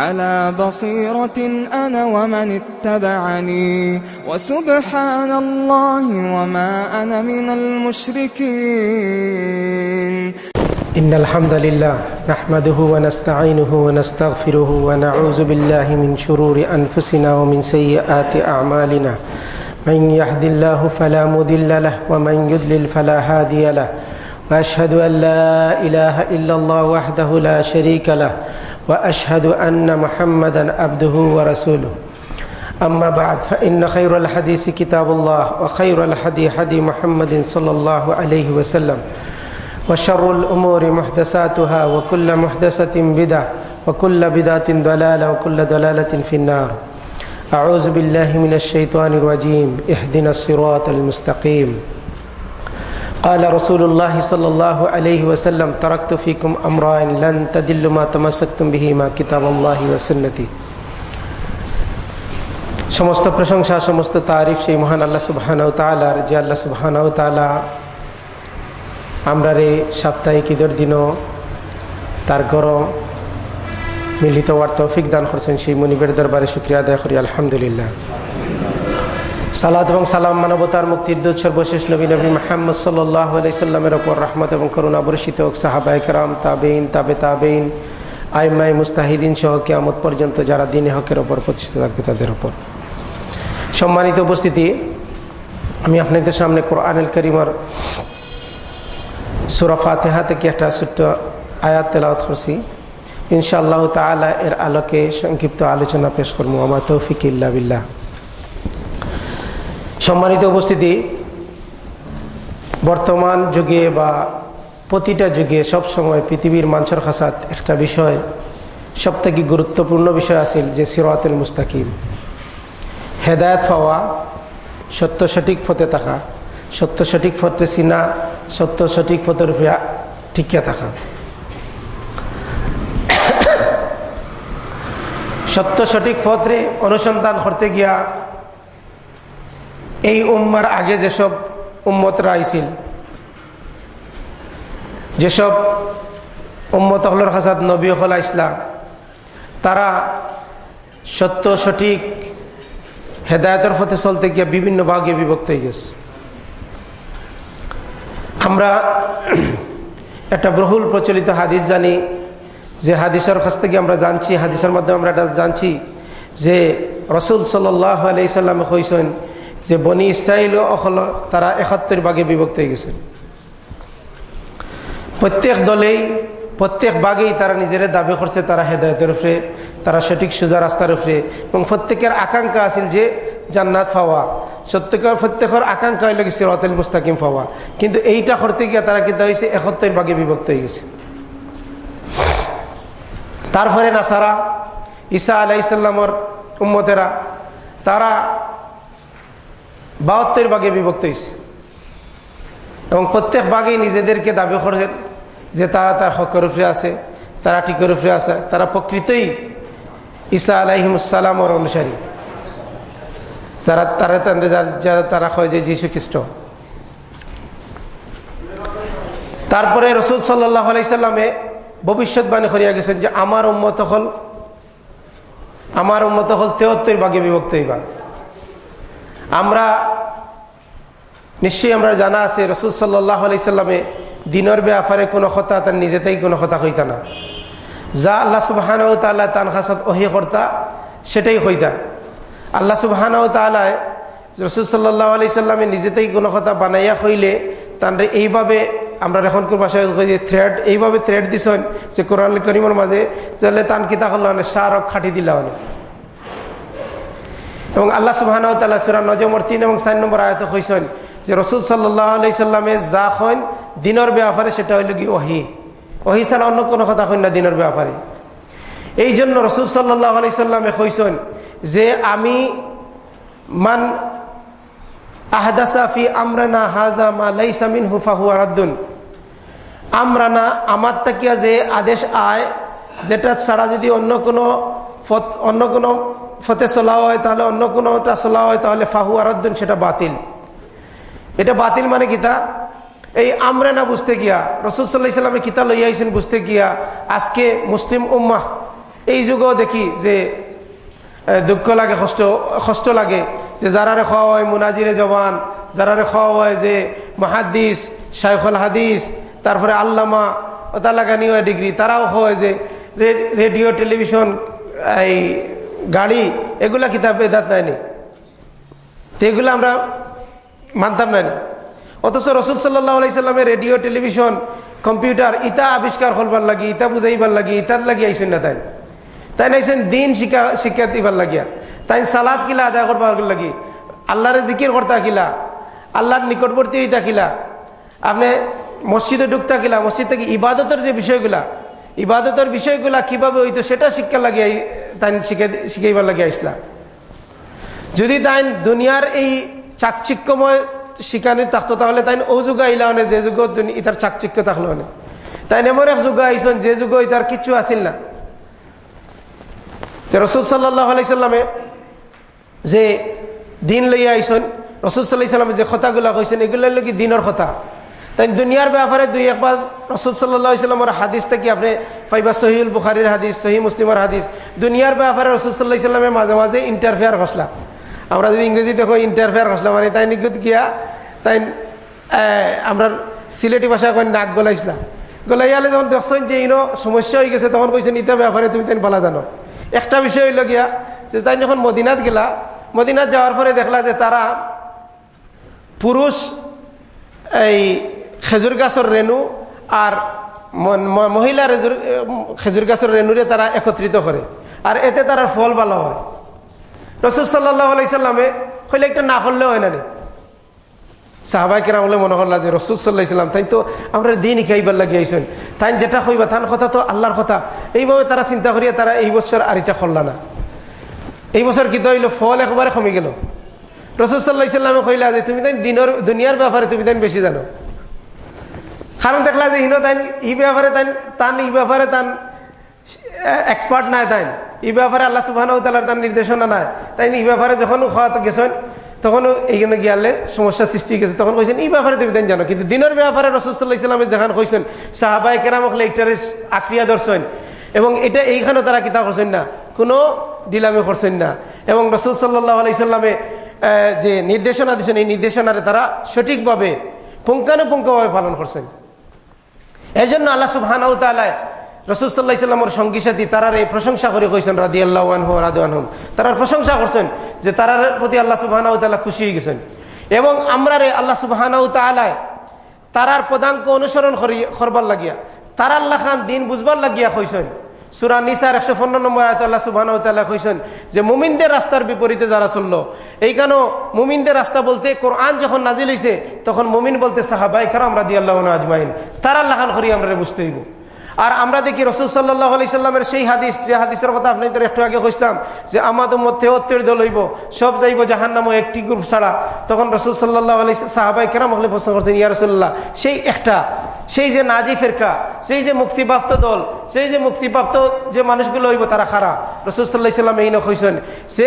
على بصيرة أنا ومن اتبعني. وسبحان الله وما أنا من المشركين. إن الحمد لله نحمده ونستعينه ونستغفره ونعوذ بالله من شرور أنفسنا ومن سيئات أعمالنا. من يهد الله فلا مضل له ومن يضلل فلا هادي له. وأشهد أن لا إله إلا الله وحده لا شريك له. وأشهد أن محمدا عبده ورسوله. أما بعد فإن خير الحديث كتاب الله وخير الحديث حدي محمد صلى الله عليه وسلم وشر الأمور محدثاتها وكل محدثة بدعة وكل بدعة ضلالة وكل ضلالة في النار. أعوذ بالله من الشيطان الرجيم اهدنا الصراط المستقيم. قال رسول الله صلى الله عليه وسلم تركت فيكم أمرين لن تدلوا ما تمسكتم بهما كتاب الله وسنتي সমস্ত প্রশংসা সমস্ত তারিফ সেই মহান আল্লাহ সুবাহানাউ তালার যে আল্লাহ সুবাহানাউ তালা আমরা রে সাপ্তাহিক ঈদের দিনও তার গরম মিলিত হওয়ার তৌফিক দান করছেন সেই মনিবের দরবারে শুক্রিয়া আদায় করি আলহামদুলিল্লাহ সালাদ এবং সালাম মানবতার মুক্তির দুধ সর্বশেষ নবী নবী মাহমদ সাল্লাহ আলাইসাল্লামের ওপর রহমত এবং করুণা বর্ষিত হোক সাহাবাই কারাম তাবেইন তাবে তাবেইন আইমাই মুস্তাহিদিন সহ কেয়ামত পর্যন্ত যারা দিনে হকের ওপর প্রতিষ্ঠিত থাকবে তাদের ওপর। সম্মানিত উপস্থিতি, আমি আপনাদের সামনে কোরআনুল করিমার সুরা ফাতেহা থেকে একটা ছোট্ট আয়াত তেলাওয়াত করছি। ইনশাআল্লাহ তালা এর আলোকে সংক্ষিপ্ত আলোচনা পেশ করব। আমার তৌফিক ইল্লা বিল্লাহ। সম্মানিত উপস্থিতি, বর্তমান যুগে বা প্রতিটা যুগে সব সময় পৃথিবীর মানুষের খাসাত একটা বিষয়, সবথেকে গুরুত্বপূর্ণ বিষয় আছিল যে সিরাতুল মুস্তাকিম। হেদায়ত পাওয়া, সত্য সঠিক পথে থাকা, সত্য সঠিক পথে চিনা সত্য সঠিক পথের উপরে টিকিয়া থাকা। সত্য সঠিক পথরে অনুসন্ধান করতে গিয়া এই উম্মার আগে যেসব উম্মতরা আইছিল, যেসব উম্মত হলর হাসাদ, নবী হল ইসলাম, তারা সত্য সঠিক হেদায়তের পথে চলতে গিয়ে বিভিন্ন ভাগে বিভক্ত হয়ে গেছে। আমরা একটা বহুল প্রচলিত হাদিস জানি, যে হাদিসের কাছ থেকে আমরা জানছি, হাদিসের মাধ্যমে আমরা জানছি যে রসুল সাল্লাহ আলাইসাল্লামে কইসেন যে বনি ইসরায়েল ও অকল তারা একাত্তর ভাগে বিভক্ত হয়ে গেছেন প্রত্যেক দলেই, প্রত্যেক বাগেই তারা নিজের দাবি করছে, তারা হেদায়তের উপরে, তারা সঠিক সোজা রাস্তার উপরে। এবং প্রত্যেকের আকাঙ্ক্ষা আছিল যে জান্নাত পাওয়া। সত্যিকার প্রত্যেকের আকাঙ্ক্ষা হইল গেছে রতেল মুস্তাকিম পাওয়া। কিন্তু এইটা করতে গিয়ে তারা কিন্তু হয়েছে একাত্তর ভাগে বিভক্ত হয়ে গেছে। তারপরে নাসারা, ঈসা আলাইসাল্লামর উম্মতেরা, তারা বাহাত্তর ভাগে বিভক্ত হয়েছে এবং প্রত্যেক বাঘেই নিজেদেরকে দাবি করেছেন যে তারা তার হকের উপরে আছে, তারা টিকের উপরে আছে, তারা প্রকৃতই ঈসা আলাইহিমুসালামর অনুসারী। যারা তারা যারা তারা হয় যে যীশু খ্রিস্ট তারপরে রসুল সাল্লাহ আলাইসাল্লামে ভবিষ্যৎবাণী করিয়া গেছেন যে আমার উন্মত হল, আমার উন্মত হল তেহত্তর ভাগে বিভক্ত হইবা। আমরা নিশ্চয়ই আমরা জানা আছে, রসুল সাল্লাহ আলাইসাল্লামে দিনের ব্যাপারে কোনো কথা তার নিজেতেই কোনো কথা হইতা না। যা আল্লাহ সুবাহান তাল্লাহ তান হাসাত অহি কর্তা, সেটাই হইতা আল্লাহ সুবাহান তালায় রসুল সাল্লাহ আলি সাল্লামে নিজেতেই কোনো কথা বানাইয়া হইলে তানরে এইভাবে আমরা এখনকার ভাষায় থ্রেড এইভাবে থ্রেড দিছেন যে কোরআন করিমের মাঝে যে তান কিতা করল সার খাটি দিলা অনেক এবং আল্লাহ সুবাহান তাল্লাহ সুরা নজমর তিন এবং চার নম্বর আয়ত হয়েছেন যে রসুল সাল্লাহ আলি সাল্লামে যা হন দিনের ব্যাপারে সেটা হইল কি ওহি। ওহি ছাড়া অন্য কোনো কথা হইন না দিনের ব্যাপারে। এই জন্য রসুল সাল্লাহ আলি সাল্লামে কইসন যে আমি মান আহদাসাফি আমরানা হাজা মা লাইসা মিন হুফাহু আরাদ্দুন আমরানা, আমার তাকিয়া যে আদেশ আয় যেটা ছাড়া যদি অন্য কোনো অন্য কোনো ফতে চলা হয়, তাহলে অন্য কোনোটা চলা হয়, তাহলে ফাহু আরাদ্দুন, সেটা বাতিল। এটা বাতিল মানে কিতা এই আমরে না বুঝতে গিয়া রসুল্লাহ ইসলামে কিতা লইয়া আইসেন বুঝতে গিয়া, আজকে মুসলিম উম্মাহ, এই যুগেও দেখি যে দুঃখ লাগে, কষ্ট কষ্ট লাগে, যে যারারে খাওয়া হয় মুনাজিরে জবান, যারারে খাওয়া হয় যে মাহাদিস, শাইখুল হাদিস, তারপরে আল্লামা ওতা লাগানি হয় ডিগ্রি, তারাও হয় যে রেডিও, টেলিভিশন, এই গাড়ি, এগুলা কিতাব বেদাত নাইনি। তো এগুলো আমরা মানতাম নাইনি। অথচ রসুল সাল্লাহ আলাইসাল্লামের রেডিও, টেলিভিশন, কম্পিউটার ইটা আবিষ্কার করবার লাগি ইটা বুঝাইবার লাগি, ইতার লাগি আইসেন না তাই। তাই নাইছেন দিন শিক্ষা শিক্ষা দিবার লাগিয়া। তাই সালাদ কিলা আদায় করবার লাগি। আল্লাহরে জিকির করতা কিলা, আল্লাহর নিকটবর্তী হইতা কিলা। আপনি মসজিদে ঢুকতা কিলা, মসজিদ থেকে ইবাদতের যে বিষয়গুলা ইবাদতের বিষয়গুলা কীভাবে হইতো সেটা শিক্ষা লাগিয়ে তাই শিখে শিখাইবার লাগিয়ে আসলাম যদি তাই দুনিয়ার এই চাকচিক্যময় শিকানি থাকতো তাহলে তাই ও যুগ আইলা মানে যে যুগ ইতার চাকচিক্য থাকল মানে তাই এমন এক যুগ আইসন যে যুগ ইতার কিচ্ছু আসিল না। রসুল সাল্লাহ আলাইসাল্লামে যে দিন লইয়া আইসন, রসুল সাল্লাহ সাল্লামে যে কথাগুলা কইছেন এগুলো কি দিনের কথা। তাই দুনিয়ার ব্যাপারে দুই একবার রসুল সাল্লাহ ইসলামের হাদিস থেকে আপনি ফাইবা সহিউল বুখারির হাদিস সহি মুসলিমের হাদিস, দুনিয়ার ব্যাপারে রসুল সাল্লাহ ইসলামে মাঝে মাঝে ইন্টারফেয়ার ঘসলা আমরা যদি ইংরেজিতে কই ইন্টারফেয়ার ঘসলা মানে তাই নিকুত গিয়া তাই আমরা সিলেটি ভাষায় কই নাক গলাইছিলাম। গলাইয়ালে যখন দেখছেন যে ইনো সমস্যা হয়ে গেছে, তখন কইছেন ইটা ব্যাপারে তুমি তাই পালা জানো? একটা বিষয় হইল গিয়া যে তাই যখন মদিনাত গেলা, মদিনাত যাওয়ার পরে দেখলা যে তারা পুরুষ, এই খেজুর গাছের রেণু আর মহিলা খেজুর গাছের রেণুরে তারা একত্রিত করে আর এতে তার ফল ভালো হয়। রসুল সাল্লাহ আলাইসাল্লামে হইলে একটা না করলে হয় না সাহাবাই কেরাম বলে মনে করলা যে রসুল সাল্লাহ ইসলাম তাই তো আমরা দিন ইকাইবার লাগি আইসেন তাই যেটা হইবা তার কথা তো আল্লাহর কথা। এইভাবে তারা চিন্তা করিয়া তারা এই বছর আর এটা করলা না। এই বছর কি হইল ফল একবারে কমে গেল? রসুল সাল্লাহ ইসলামে কইলা যে, তুমি তাই দিনের দুনিয়ার ব্যাপারে তুমি তাই বেশি জানো। কারণ দেখলা যে ইনো তাই ই ব্যাপারে তাই তান ই ব্যাপারে তান এক্সপার্ট নাই তাই ই ব্যাপারে আল্লাহ সুবাহ তার নির্দেশনা নাই। তাই ই ব্যাপারে যখন খাওয়াতে গেছেন, তখন এইখানে গিয়ালে সমস্যা সৃষ্টি গেছে তখন কইছেন এই ব্যাপারে তুমি তাই জানো। কিন্তু দিনের ব্যাপারে রসুল্লাহ ইসলামে যেখানে কইছেন সাহাবাই কেরাম হলে এইটারে আক্রিয়া দর্শন এবং এটা এইখানে তারা কিতা করছেন না, কোনো ডিলামে করছেন না। এবং রসুল সাল্লাহ আলাইসাল্লামে যে নির্দেশনা দিচ্ছেন এই নির্দেশনারে তারা সঠিকভাবে পুঙ্খানুপুঙ্খভাবে পালন করছেন। এই জন্য আল্লাহ সুবহানাউ তালায় রসুল্লাহ ইসলামর সঙ্গী সাথী তারার এই প্রশংসা করে কইছেন রাদি আল্লাহ রাদুয়ানহম তারার প্রশংসা করছেন যে তারার প্রতি আল্লাহ তাল্লাহ খুশি হয়ে গেছেন। এবং আমরা রে আল্লাহ সুবাহানাউ তালায় তারার পদাঙ্ক অনুসরণ করবার লাগিয়া। তারার আল্লাহ খান দিন বুঝবার লাগিয়া কইছেন। সুরা নিসার একশো পনেরো নম্বর আয়ত আল্লাহ সুবাহ কইছেন যে মুমিনদের রাস্তার বিপরীতে যারা চলল কেন মুমিনদের রাস্তা বলতে কোরআন যখন নাজিল হয়েছে তখন মুমিন বলতে সাহাবাই খারাম রাদি আল্লাহ আজমাইন, তারা লাহান করি আমরা বুঝতে আর আমরা দেখি রসুল সাল্লাহ আলি সাল্লামের সেই হাদিস, যে হাদিসের কথা আপনি একটু আগে কইসলাম যে আমাদের মধ্যে অত্যের দল হইব, সব যাইব জাহান নামো একটি গ্রুপ ছাড়া। তখন রসুল সাল্লাহ আলি সাহাবাই কেরাম হলে প্রশ্ন করছেন, ইয়া রসুল্লাহ সেই একটা, সেই যে নাজি ফেরকা, সেই যে মুক্তিপ্রাপ্ত দল, সেই যে মুক্তিপ্রাপ্ত যে মানুষগুলো হইব, তারা খারা। রসুল সাল্লাহ ইসলাম এই নইছেন সে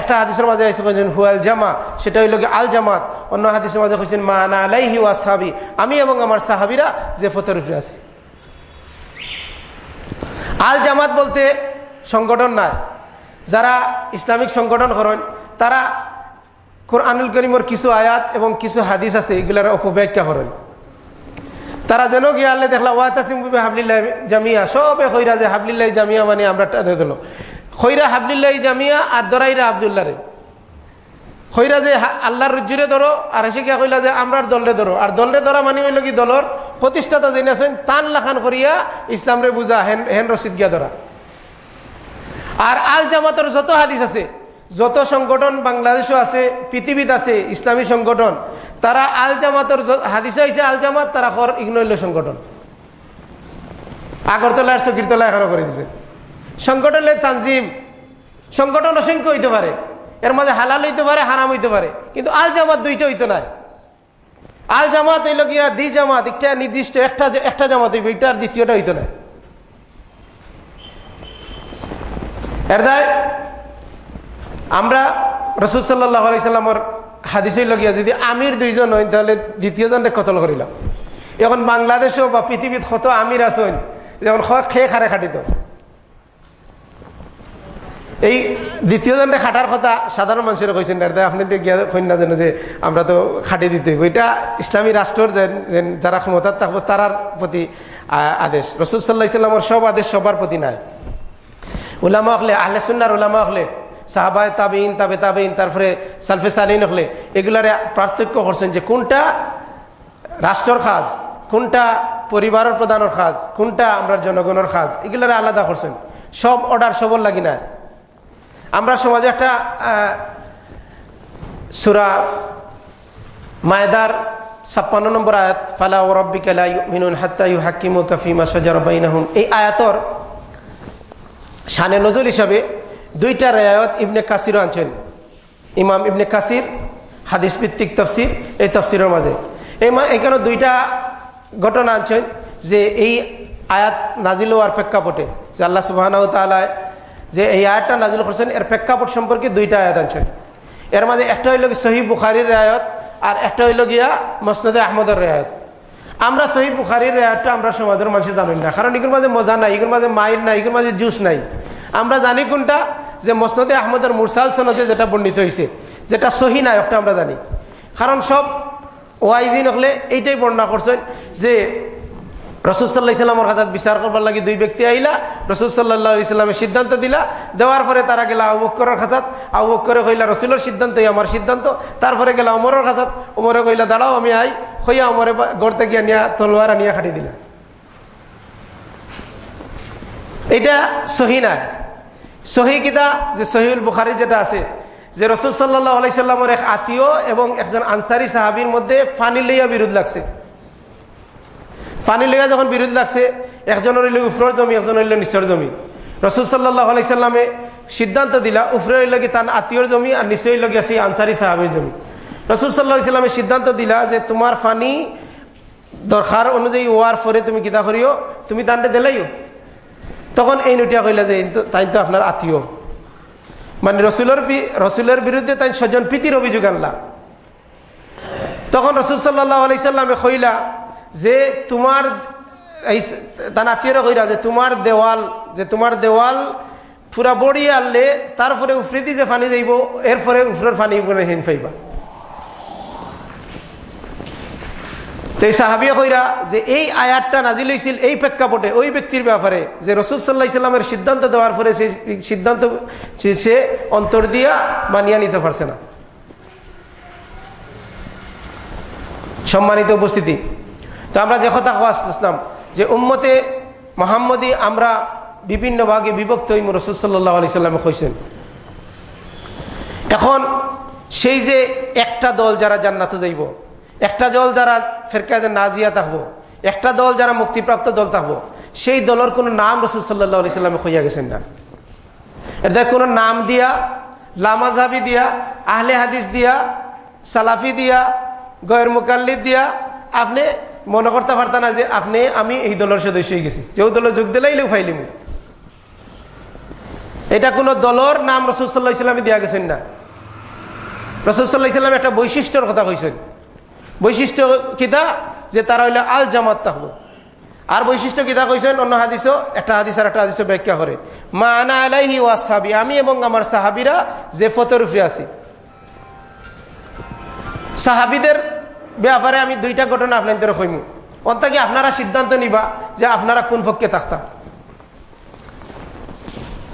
একটা হাদিসের মাঝে এসে হুয়াল জামা সেটা হইল আল জামাত। অন্য হাদিসের মাঝে কইছেন, মা না আলাইহি ওয়া সাহাবি আমি এবং আমার সাহাবিরা যে ফতের আছি। আল জামাত বলতে সংগঠন নাই। যারা ইসলামিক সংগঠন করেন তারা কোরআনুল করিমর কিছু আয়াত এবং কিছু হাদিস আছে, এগুলার অপব্যাখ্যা করেন তারা যেন গিয়ে আল্লাহ দেখলা ওয়াতাসিম হাবলিল্লাহ জামিয়া, সবে খৈরা যে হাবলিল্লাহ জামিয়া মানে আমরা টানে দিল খৈরা হাবলিল্লাহ জামিয়া আর দরাইরা আবদুল্লাহ রে। খৈরা যে আল্লাহর রুজুরে ধরো, আর গিয়া কইলা যে আমরার দলরে ধরো। আর দলরে ধরা মানে হইল কি দলর প্রতিষ্ঠাতা জেনে আছেন, তান লাখান করিয়া ইসলামরে বুঝা, হেন হেন রসিদ গিয়া ধরা। আর আল জামাতর যত হাদিস আছে, যত সংগঠন বাংলাদেশও আছে, পৃথিবীত আছে, ইসলামী সংগঠন, তারা আল জামাতর হাদিস হয়েছে আল জামাত, তারা খর ইগনৈল্য সংগঠন। আগরতলা আর চকিরতলা এখনও করে দিছে। সংগঠনের তানজিম, সংগঠন অসংখ্য হইতে পারে। এর মাঝে হালাল হইতে পারে, হারাম হইতে পারে। কিন্তু আল জামাত দুইটা হইতো না আল জামাত হইল গিয়া দ্বি জামাত, একটা নির্দিষ্ট একটা একটা জামাত হইবে এটা আর দ্বিতীয়টা হইতো না এর দায়, আমরা রসুল সাল্লাহ আলাইসাল্লামর হাদিসই লগিয়া যদি আমির দুইজন হই তাহলে দ্বিতীয়জনকে কতল করিলাম। এখন বাংলাদেশও বা পৃথিবীত কত আমির আছেন যেমন খেয়ে খারে খাটিত। এই দ্বিতীয়জনকে খাটার কথা সাধারণ মানুষের কইছেন আপনি গিয়া যেন যে আমরা তো খাটি দিতে হইব। এটা ইসলামী রাষ্ট্রের যারা ক্ষমতার থাকব তারার প্রতি আদেশ। রসুল সাল্লাহ ইসলামর সব আদেশ সবার প্রতি নাই। উলামা হলে, আহলে সুন্নার উলামা হলে, সাহাবায় তাবিন তাবে তাবিন তারপরে সালফে সালিন হলে, এগুলার পার্থক্য করছেন যে কোনটা রাষ্ট্রর খাজ কোনটা পরিবারের প্রধানের খাজ কোনটা আমরা জনগণের খাজ এগুলার আলাদা করছেন। সব অর্ডার সবর লাগি না আমরা সমাজে একটা সুরা মায়দার ছাপ্পান্ন নম্বর আয়াত, ফালা ও রব্বিকালা মিনুন হাত্তা ইউ হাকিম ও কাফিমা সজার বাইনাহুম। এই আয়াতর শানে নজর হিসাবে দুইটা রেয়ায়ত ইবনে কাসিরও আনছেন। ইমাম ইবনে কাসির হাদিস ভিত্তিক তফসির, এই তফসিরের মাঝে। এই এখানে দুইটা ঘটনা আনছেন যে এই আয়াত নাজিল হওয়ার প্রেক্ষাপটে যে আল্লাহ সুবাহ তালায় যে এই আয়াতটা নাজিল করছেন, এর প্রেক্ষাপট সম্পর্কে দুইটা আয়াত আনছেন। এর মাঝে একটা হইল সহি বুখারির রেয়ায়ত, আর একটা হইল গিয়া মসনদে আহমদের রেয়ায়ত। আমরা সহি বুখারির রেয়াতটা আমরা সমাজের মানুষ জানি না, কারণ এগুলোর মাঝে মজা নাই, এগুলোর মাঝে মাইর নাই, এগুলোর মাঝে জুস নাই। আমরা জানি কোনটা? যে মসনদে আহমদের মুরসাল সনদে যেটা বর্ণিত হয়েছে যেটা সহি নায়কটা আমরা জানি। কারণ সব ওয়াইজি নকলে এইটাই বর্ণনা করছেন যে রসুল সাল্লাহ ইসলামের কাছে বিচার করবার লাগে দুই ব্যক্তি আইলা, রসুল সাল্লাহ ইসলামের সিদ্ধান্ত দিলা। দেওয়ার পরে তারা গেলা আবুকরের খাসাত আবুকরে কইলা, রসুলের সিদ্ধান্তই আমার সিদ্ধান্ত। তারপরে গেলা অমরের খাসাত অমরে কইলা, দাঁড়াও, আমি আই। হইয়া অমরে গড়তে গিয়া নিয়া, তলোয়ার আনিয়া খাটি দিলা। এটা সহি নাই সহি কিতা? যে সহিউল বুখারি যেটা আছে, যে রসুল সাল্লাহ আলাইসাল্লামের এক আত্মীয় এবং একজন আনসারি সাহাবির মধ্যে ফানি লইয়া বিরোধ লাগছে। ফানি লইয়া যখন বিরোধ লাগছে, একজনের হইল উফরর জমি একজন হইল নিচর জমি। রসুল সাল্লাহ আলাইসাল্লামে সিদ্ধান্ত দিলা উফরে হইল কি তার আত্মীয়র জমি আর নিচে হইল গিয়া সেই আনসারি সাহাবির জমি। রসুল সাল্লাহ ইসলামে সিদ্ধান্ত দিলা যে তোমার ফানি দরকার অনুযায়ী ওয়ার পরে তুমি কিতা করিও, তুমি তান্ডে দিলাইও। তখন এই নটিয়া কইলা যে তাই তো আপনার আত্মীয়। মানে রসুলের রসুলের বিরুদ্ধে তাই স্বজন প্রীতির অভিযোগ আনলা। তখন রসুল সাল্লাহ আলাইসাল্লামে কইলা যে তোমার তার আত্মীয়রা কইরা যে তোমার দেওয়াল, যে তোমার দেওয়াল পুরা বড়ি আনলে তারপরে উফরিদি যে ফানি যাইব, এরপরে উফরের ফানি হিন পাইবা। তো এই সাহাবিয়া কইরা যে এই আয়াতটা নাজিল হয়েছিল এই প্রেক্ষাপটে, ওই ব্যক্তির ব্যাপারে, যে রসুল সাল্লাহ ইসলামের সিদ্ধান্ত দেওয়ার পরে সেই সিদ্ধান্ত সে অন্তর দিয়া মানিয়া নিতে পারছে না। সম্মানিত উপস্থিতি তো আমরা যে কথা আসতেছিলাম যে উম্মতে মোহাম্মদী আমরা বিভিন্ন ভাগে বিভক্ত হইম, রসুল সাল্লাহ আলি সাল্লামে কইছেন। এখন সেই যে একটা দল যারা জান্নাতে যাইব, একটা দল যারা ফেরকায়দে নাজিয়া থাকব একটা দল যারা মুক্তিপ্রাপ্ত দল থাকব সেই দলের কোনো নাম রসুল সাল্লাহ আলি সাল্লামে হইয়া গেছেন না। এটা কোনো নাম দিয়া, লামাজাবি দিয়া, আহলে হাদিস দিয়া, সালাফি দিয়া গয়ের মুকাল্লিদ দিয়া, আপনি মনে করতে পারতেন না যে আপনি, আমি এই দলের সদস্য হয়ে গেছি। যে দলের যোগ দিলাইলেও ফাইলিম। এটা কোনো দলের নাম রসুল সাল্লাহ ইসলামে দিয়া গেছেন না। রসুল সাল্লাহ ইসলাম একটা বৈশিষ্ট্যর কথা কইছেন। বৈশিষ্ট্য কিতা? যে তারা হইলে আল জামাত থাকব আর বৈশিষ্ট্য কিতা কইছেন? অন্য হাদিসও, একটা হাদিস আর একটা হাদিসও ব্যাখ্যা করে। মা আনা আলাইহি ওয়া সাহাবি আমি এবং আমার সাহাবিরা যে ফতর উপরে আছি। সাহাবিদের ব্যাপারে আমি দুইটা ঘটনা আপনাদের কইম। অন্তাকে আপনারা সিদ্ধান্ত নিবা যে আপনারা কোন পক্ষে থাকতাম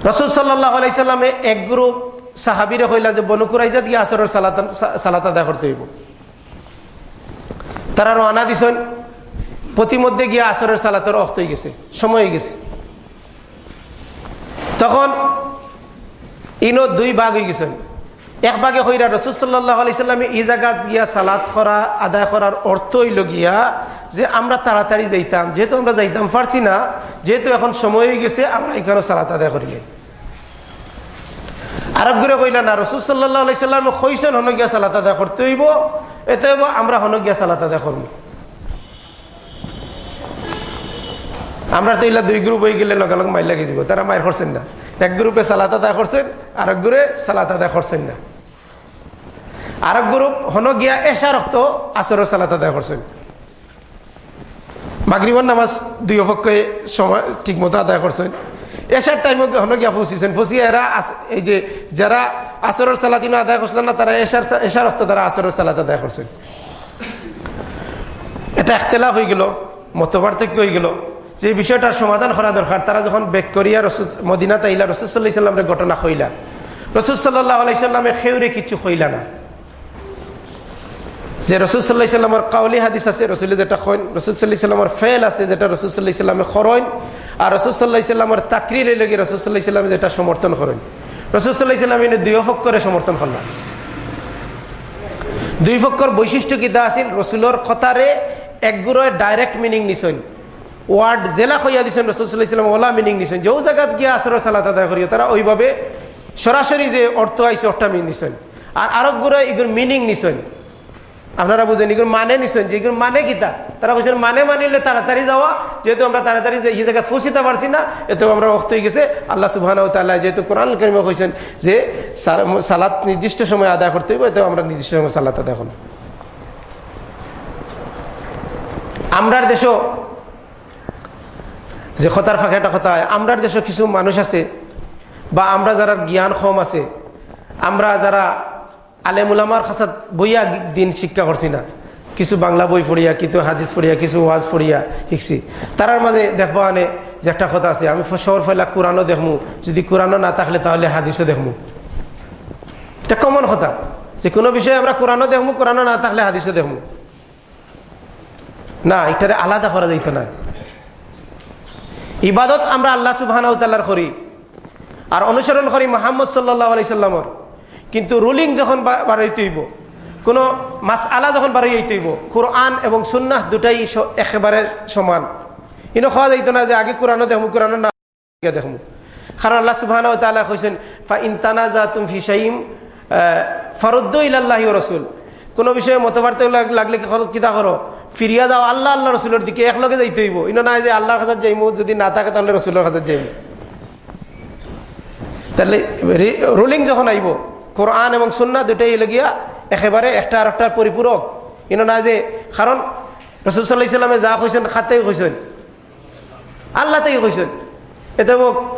রসুল সাল্লাহ আলাইসাল্লামে এক গ্রুপ সাহাবিরে কইলা যে বনুকুরাইজা দিয়ে আসরের সালাত সালাত আদায় করতে হইব। তারা রানা দিছেন। প্রতিমধ্যে গিয়ে আসরের সালাতের অক্ত হয়ে গেছে, সময় হয়ে গেছে। তখন ইনো দুই ভাগ হয়ে গেছেন। এক ভাগে হইরা রসুল্লাহ আলাইসাল্লামে এই জায়গা গিয়া সালাত করা, আদায় করার অর্থ হইল গিয়া যে আমরা তাড়াতাড়ি যাইতাম, যেহেতু আমরা যাইতাম পারছি না, যেহেতু এখন সময় হয়ে গেছে, আমরা এখানে সালাত আদায় করিলে আরব কইলা, না, রসুল সাল্লাহ আলাইসাল্লাম কইসন হনগিয়া সালাত আদায় করতে হইব, এতে হইব আমরা হনগিয়া সালাত আদায় করব। আমরা তো এগুলা দুই গ্রুপ হয়ে গেলে লগালগ মাইল লাগে যাব, তারা মায়ের করছেন না। এক গ্রুপে সালাত আদায় করছেন আর এক গ্রুপে সালাত আদায় করছেন না। আর এক গ্রুপ হন গিয়া এসা রক্ত আসর সালাত আদায় করছেন। মাগরিবর নামাজ দুই অপক্ষে সময় ঠিক মতো আদায় করছেন। এসার টাইমে হন গিয়া ফসিছেন। ফসিয়ে এরা এই যে যারা আসরের সালাতিন আদায় করছিলেন না, তারা এসার এসার রক্ত তারা আসরের সালাত আদায় করছেন। এটা এখতলাফ হয়ে গেল মত পার্থক্য হয়ে গেল। যে বিষয়টার সমাধান করা দরকার, তারা যখন বেক করিয়া রসুল মদিনা তাইলা রসুল্লাহ ইসলামের ঘটনা হইলা। রসুল সাল্লাহ আলাইসাল্লামে খেউরে কিছু হইলা না। যে রসুল সাল্লাহ ইসলামের কাউলি হাদিস আছে, রসুল যেটা খৈন রসুল সাল্লাহ ইসলামের ফেল আছে, যেটা রসুল সাল্লাহ ইসলামে খরইন, আর রসুল সাল্লাহ ইসলামের তাকরির লেগে রসুল সাল্লাহ ইসলামে যেটা সমর্থন করেন রসুল সাল্লাহ ইসলাম এনে দুই ফক্করে সমর্থন করলাম দুই ফক্কর বৈশিষ্ট্য কিতা আছিল? রসুলোর কথারে একগুড়ে ডাইরেক্ট মিনিং নিছইন ওয়ার্ড জেলা হইয়া দিচ্ছেন ইসলাম ওলা মিনিং নিছেন। যেও জায়গাত গিয়া আসর সালাত আদায় করিও, তারা ওইভাবে সরাসরি যে অর্থ আইসে অর্থটা মিন নিছেন। আর আরব গুড়া এগুলো মিনিং নিছেন। আপনারা বুঝেন এগুলো মানে নিছেন, যে এগুলো মানে কিতা তারা বলছেন মানে মানিলে তাড়াতাড়ি যাওয়া, যেহেতু আমরা তাড়াতাড়ি এই জায়গায় ফুসিতে পারছি না এতে আমরা অক্ত হয়ে গেছে। আল্লাহ সুবাহ তাল্লাহ যেহেতু কোরআন করিমে কইছেন যে সালাত নির্দিষ্ট সময় আদায় করতে হইব এতে আমরা নির্দিষ্ট সময় সালাত আদায় করব। আমরার দেশও যে খতার ফাঁকে একটা কথা আমরার দেশে কিছু মানুষ আছে বা আমরা যারা জ্ঞান কম আছে, আমরা যারা আলেমুলামার খাসাত বইয়া দিন শিক্ষা করছি না। কিছু বাংলা বই পড়িয়া, কিছু হাদিস পড়িয়া, কিছু ওয়াজ পড়িয়া শিখছি। তারার মাঝে দেখব আনে যে একটা কথা আছে, আমি শহর ফেলা কোরআনও দেখমু, যদি কোরআনও না থাকলে তাহলে হাদিসও দেখমু। এটা কমন কথা। যে কোনো বিষয়ে আমরা কোরআনও দেখমু, কোরআনও না থাকলে হাদিসও দেখমু। না, এটারে আলাদা করা যাইত না। ইবাদত আমরা আল্লাহ সুবাহর করি আর অনুসরণ করি মোহাম্মদ সাল্লাহ আলাইসাল্লামর কিন্তু রুলিং যখন বাড়াইতে হইব, কোনো মাস আলা যখন বাড়াইতে হইব, কোরআন এবং সুন্নাহ দুটাই একেবারে সমান। ইনো খাওয়া যাইত না যে আগে কোরআনও দেখমু, কোরআনও না দেখমু। কারণ আল্লাহ সুবাহ তালা কৈছেন ফা ইনতানাজা তুম ফিসাইম ফরদ্দ ইল্লাহ রসুল। কোনো বিষয়ে মতবার্ত লাগলে কিতা করো? ফিরিয়া যাও, আল্লাহ আল্লাহ রসুলের দিকে একলগে যাইতে হইব। ইনো নাই যে আল্লাহর কাছে যাইমু, যদি না থাকে তাহলে রসুলের কাছে যাইমু। তাহলে রুলিং যখন আইব, কোরআন এবং সুন্না দুটাই লগিয়া একেবারে একটা আর একটার পরিপূরক। ইনো না যে, কারণ রসুল সাল্লাহ ইসলামে যা কইছেন, খাতেই কইছেন। আল্লাহ থেকে কইছেন। এতে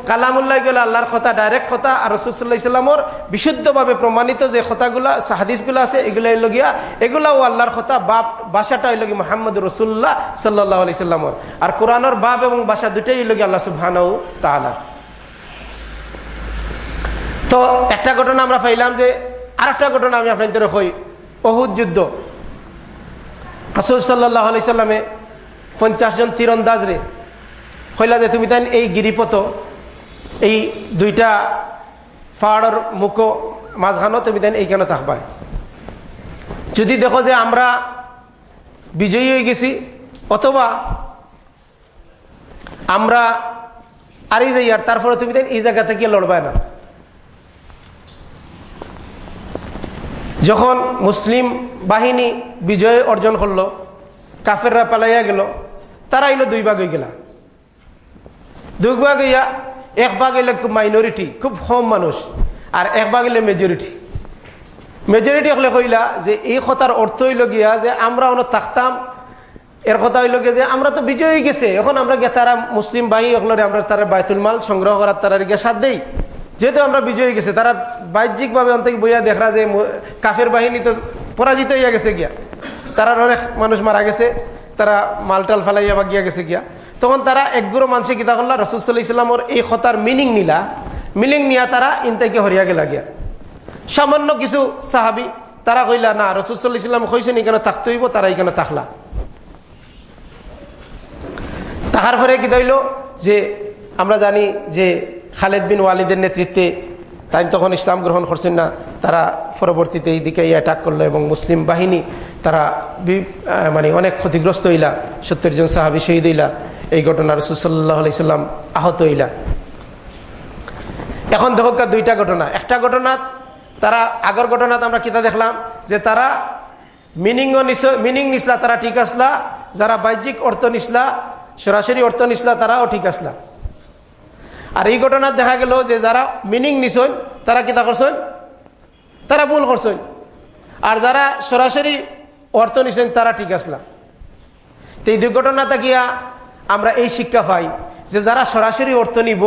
কালামুল্লাহ গেলে আল্লাহর কথা ডাইরেক্ট কথা, আর রসুল্লাহ ইসলামর বিশুদ্ধভাবে প্রমাণিত যে কথাগুলা হাদিসগুলো আছে, এগুলো লগিয়া এগুলাও আল্লাহর কথা, বাপ, বাসাটা হইলগি মোহাম্মদ রসুল্লাহ সাল্লাহ আলি সাল্লামর। আর কোরআনের বাপ এবং বাসা দুটাই লগি আল্লাহ সুবহানাউ তালার তো একটা ঘটনা আমরা পাইলাম যে আর একটা ঘটনা আমি আপনাদের হই অহুদ যুদ্ধ। রসুল সাল্লাহ আলি সাল্লামে পঞ্চাশ জন তীরন্দাজ রে কইলা যে তুমি তাই এই গিরিপথ, এই দুইটা পাহাড়ের মুখো মাঝখানো তুমি তাই এইখানে থাকবাই যদি দেখো যে আমরা বিজয়ী হয়ে গেছি, অথবা আমরা আরি যাই আর তারপরে তুমি তাই এই জায়গা থেকে লড়বাই না। যখন মুসলিম বাহিনী বিজয় অর্জন করল, কাফেররা পালাইয়া গেল, তারা এলো দুই ভাগ হয়ে গেলা। দুই ভাগ হইয়া এক ভাগ হইলে খুব মাইনরিটি খুব কম মানুষ, আর এক ভাগ এলে মেজরিটি মেজরিটি হলে কইলা যে এই কথার অর্থ হইল গিয়া যে আমরা অনেক থাকতাম, এর কথা হইল গিয়া যে আমরা তো বিজয় গেছে, এখন আমরা গিয়ে তারা মুসলিম বাহিনী হলরে আমরা তারা বায়তুল মাল সংগ্রহ করার তারা গিয়ে সাথ দেই। যেহেতু আমরা বিজয় হয়ে গেছে, তারা বাহ্যিকভাবে অন্তত বইয়া দেখা যে কাফের বাহিনী তো পরাজিত হইয়া গেছে গিয়া। তারা অনেক মানুষ মারা গেছে, তারা মালটাল ফালাইয়া বা গিয়া গেছে গিয়া। তখন তারা একগুড়ো মানুষে কিতা করলা রসুল্লাহ ইসলামর এই কথার মিনিং নিলা। মিনিং নিয়া তারা ইনতাইকে হরিয়া গেলা গিয়া সামান্য কিছু সাহাবি তারা কইলা, না রসুল্লাহ ইসলাম কইছেন এখানে থাকতে হইব তারা এখানে থাকলা তাহার পরে কি দইল? যে আমরা জানি যে খালেদ বিন ওয়ালিদের নেতৃত্বে তাই তখন ইসলাম গ্রহণ করছেন না। তারা পরবর্তীতে এই দিকে অ্যাটাক করল এবং মুসলিম বাহিনী, তারা মানে অনেক ক্ষতিগ্রস্ত হইলা। সত্তর জন সাহাবি শহীদ হইলা। এই ঘটনা রসুল্লাহ আলাইসাল্লাম আহত হইলা। এখন দেখো দুইটা ঘটনা। একটা ঘটনা, তারা, আগর ঘটনাত আমরা কিতা দেখলাম যে তারা মিনিংও মিনিং মিনিং নিসলা, তারা ঠিক আসলা। যারা বাহ্যিক অর্থ নিসলা, সরাসরি অর্থ নিসলা, তারাও ঠিক আসলা। আর এই ঘটনা দেখা গেল যে যারা মিনিং নিছেন, তারা কিতা করছেন? তারা ভুল করছেন। আর যারা সরাসরি অর্থ নিছেন, তারা ঠিক আসলা তো এই দুর্ঘটনা তাকিয়া আমরা এই শিক্ষা পাই যে যারা সরাসরি অর্থ নিব,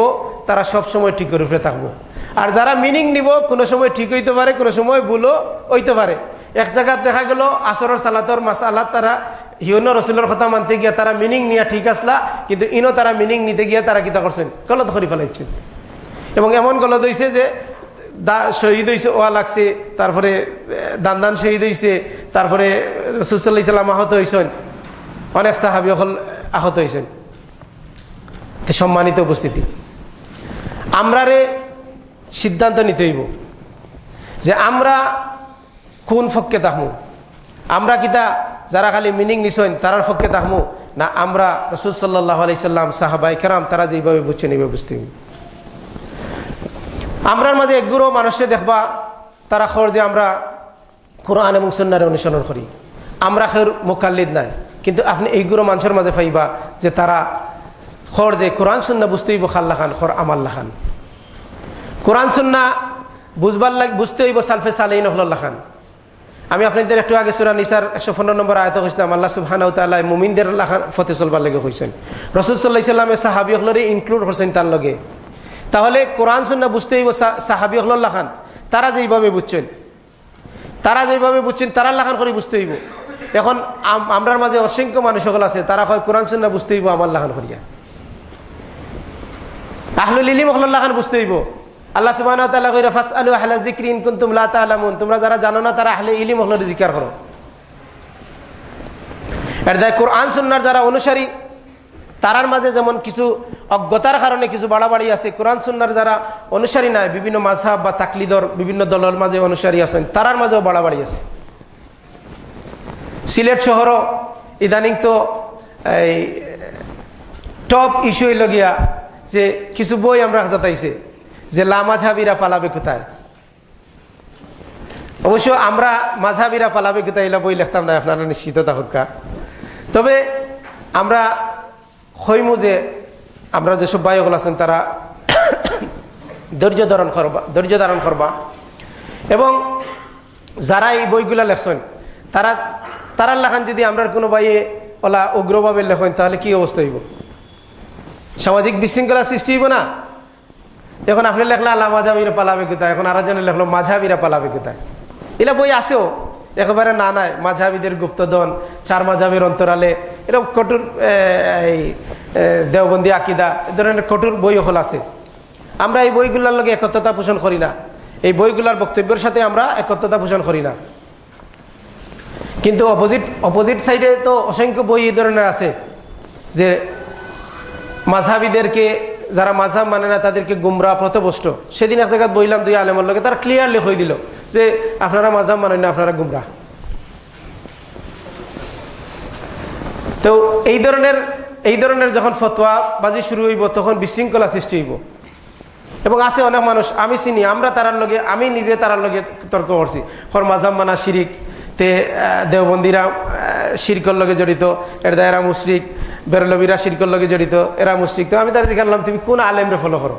তারা সবসময় ঠিক করে থাকব। আর যারা মিনিং নিব, কোনো সময় ঠিক হইতে পারে, কোনো সময় ভুলও হইতে পারে। এক জায়গায় দেখা গেল, আসরের সালাতর মাসালাত তারা হিউন রসুলের কথা মানতে গিয়া তারা মিনিং নিয়ে ঠিক আসলা, কিন্তু ইনো তারা মিনিং নিতে গিয়া তারা কিতা করছেন? গলত করে ফেলাইছেন। এবং এমন গলত হয়েছে যে, দা শহীদ হয়েছে ওয়া লাগছে, তারপরে দান দান শহীদ হয়েছে তারপরে রসুল্লাহ ইসলাম আহত হয়েছেন অনেক সাহাবি অকল আহত হয়েছেন সম্মানিত উপস্থিতি। আমরারে সিদ্ধান্ত নিতে হইব। যে আমরা কোন ফককে তাহমু? আমরা কিতা যারা খালি মিনিং নিছেন, তারার পক্ষে তাহমু? না, আমরা রসুল সাল্লাহ আলাইসাল্লাম সাহাবাই কেরাম, তারা যেভাবে বুঝছেন এইভাবে বুঝতে আমরার মাঝে একগুলো মানুষে দেখবা, তারা খর যে আমরা কোরআন এবং সন্ন্যারে অনুসরণ করি। আমরা খের মোকাল্লিদ নাই, কিন্তু আপনি এইগুলো মানুষের মাঝে পাইবা যে তারা খর যে কোরআন সন্না বুঝতে হইব খাল্লা খান, খর আমাল্লা খান। কোরআন, সন্না বুঝবার লাগ বুঝতে হইব, সালফে সালেই নহল্লা খান। আমি আপনাদের একটু আগে সুরা নিসার একশো পনেরো নম্বর আয়ত হয়েছিলাম আল্লাহ সুবহানাউ মুমিনদের ফতে চলবার লেগে হয়েছেন রসুল সাল্লাহ সাল্লামে সাহাবি হলরে ইনক্লুড করছেন তার লগে। তাহলে কোরআন, সন্না বুঝতে হইব সাহাবি হল্লা খান। তারা যেইভাবে বুঝছেন, তারা যেভাবে বুঝছেন, তারা লাখান করে বুঝতে হইব। এখন আমরার মাঝে অসংখ্য মানুষ সকল আছে, তারা হয় কোরআন, সন্না বুঝতে হইব, আমার লাখান করিয়া। আহলুল ইলিম হল্লা খান বুঝতে হইব। আল্লাহ সুবাহ ফাস আলু তোমরা যারা জানো না, তারা আহলে ইলিম হলের জিকার করো। কোরআন সুন্নার যারা অনুসারী, তারার মাঝে যেমন কিছু অজ্ঞতার কারণে কিছু বাড়াবাড়ি আছে, কোরআন সুন্নার যারা অনুসারী নাই, বিভিন্ন মাঝহাব বা তাকলিদর বিভিন্ন দলের মাঝে অনুসারী আছেন, তারার মাঝেও বাড়াবাড়ি আছে। সিলেট শহরও ইদানিং তো এই টপ ইস্যু হইল গিয়া যে কিছু বই আমরা যাতাইছে যে লামাঝাবিরা পালাবে কোথায়? অবশ্য আমরা মাঝাবিরা পালাবে কোথায় এলা বই লিখতাম না, আপনারা নিশ্চিত থাকা তবে আমরা হইমু যে আমরা যেসব বায়কল আছেন, তারা ধৈর্য ধারণ করবা, ধৈর্য ধারণ করবা। এবং যারা এই বইগুলা লেখছেন, তারা তারার লেখান যদি আমরা কোনো বাইয়ে ওলা উগ্রভাবে লেখেন, তাহলে কি অবস্থা হইব? সামাজিক বিশৃঙ্খলা সৃষ্টি হইব না? এখন আপনি লেখলা আল্লাহ মাঝাবিরা পালাবে কোথায়? এখন আরেকজনে লেখলো মাঝাবিরা পালাবে কোথায়? এলা বই আসেও, একেবারে না নাই মাঝাবিদের গুপ্তধন, চার মাঝাবির অন্তরালে এরকম কঠোর এই দেওবন্দি আকিদা, এ ধরনের কঠোর বই হল আছে। আমরা এই বইগুলোর লগে একত্রতা পোষণ করি না। এই বইগুলার বক্তব্যের সাথে আমরা একত্রতা পোষণ করি না। কিন্তু অপোজিট অপোজিট সাইডে তো অসংখ্য বই এই ধরনের আছে যে মাঝাবিদেরকে যারা মাঝাব মানে না, তাদেরকে গুমরা প্রতবষ্ট সেদিন এক জায়গায় বইলাম দুই আলেমের লগে তারা ক্লিয়ারলি হয়ে দিল যে আপনারা মাঝাব মানেন না, আপনারা গুমরা তো এই ধরনের এই ধরনের যখন ফতোয়া বাজি শুরু হইব, তখন বিশৃঙ্খলা সৃষ্টি হইব। এবং আছে অনেক মানুষ, আমি চিনি, আমরা তারার লগে, আমি নিজে তারার লগে তর্ক করছি। হর মাঝাব মানা শিরিক তে দেওবন্দিরা শিরকর লগে জড়িত। এর এরা মুশরিক। বেরলবিরা শিরকর লগে জড়িত। এরা মুশরিক। তো আমি তার জিজ্ঞাসলাম তুমি কোন আলেমরে ফলো করো?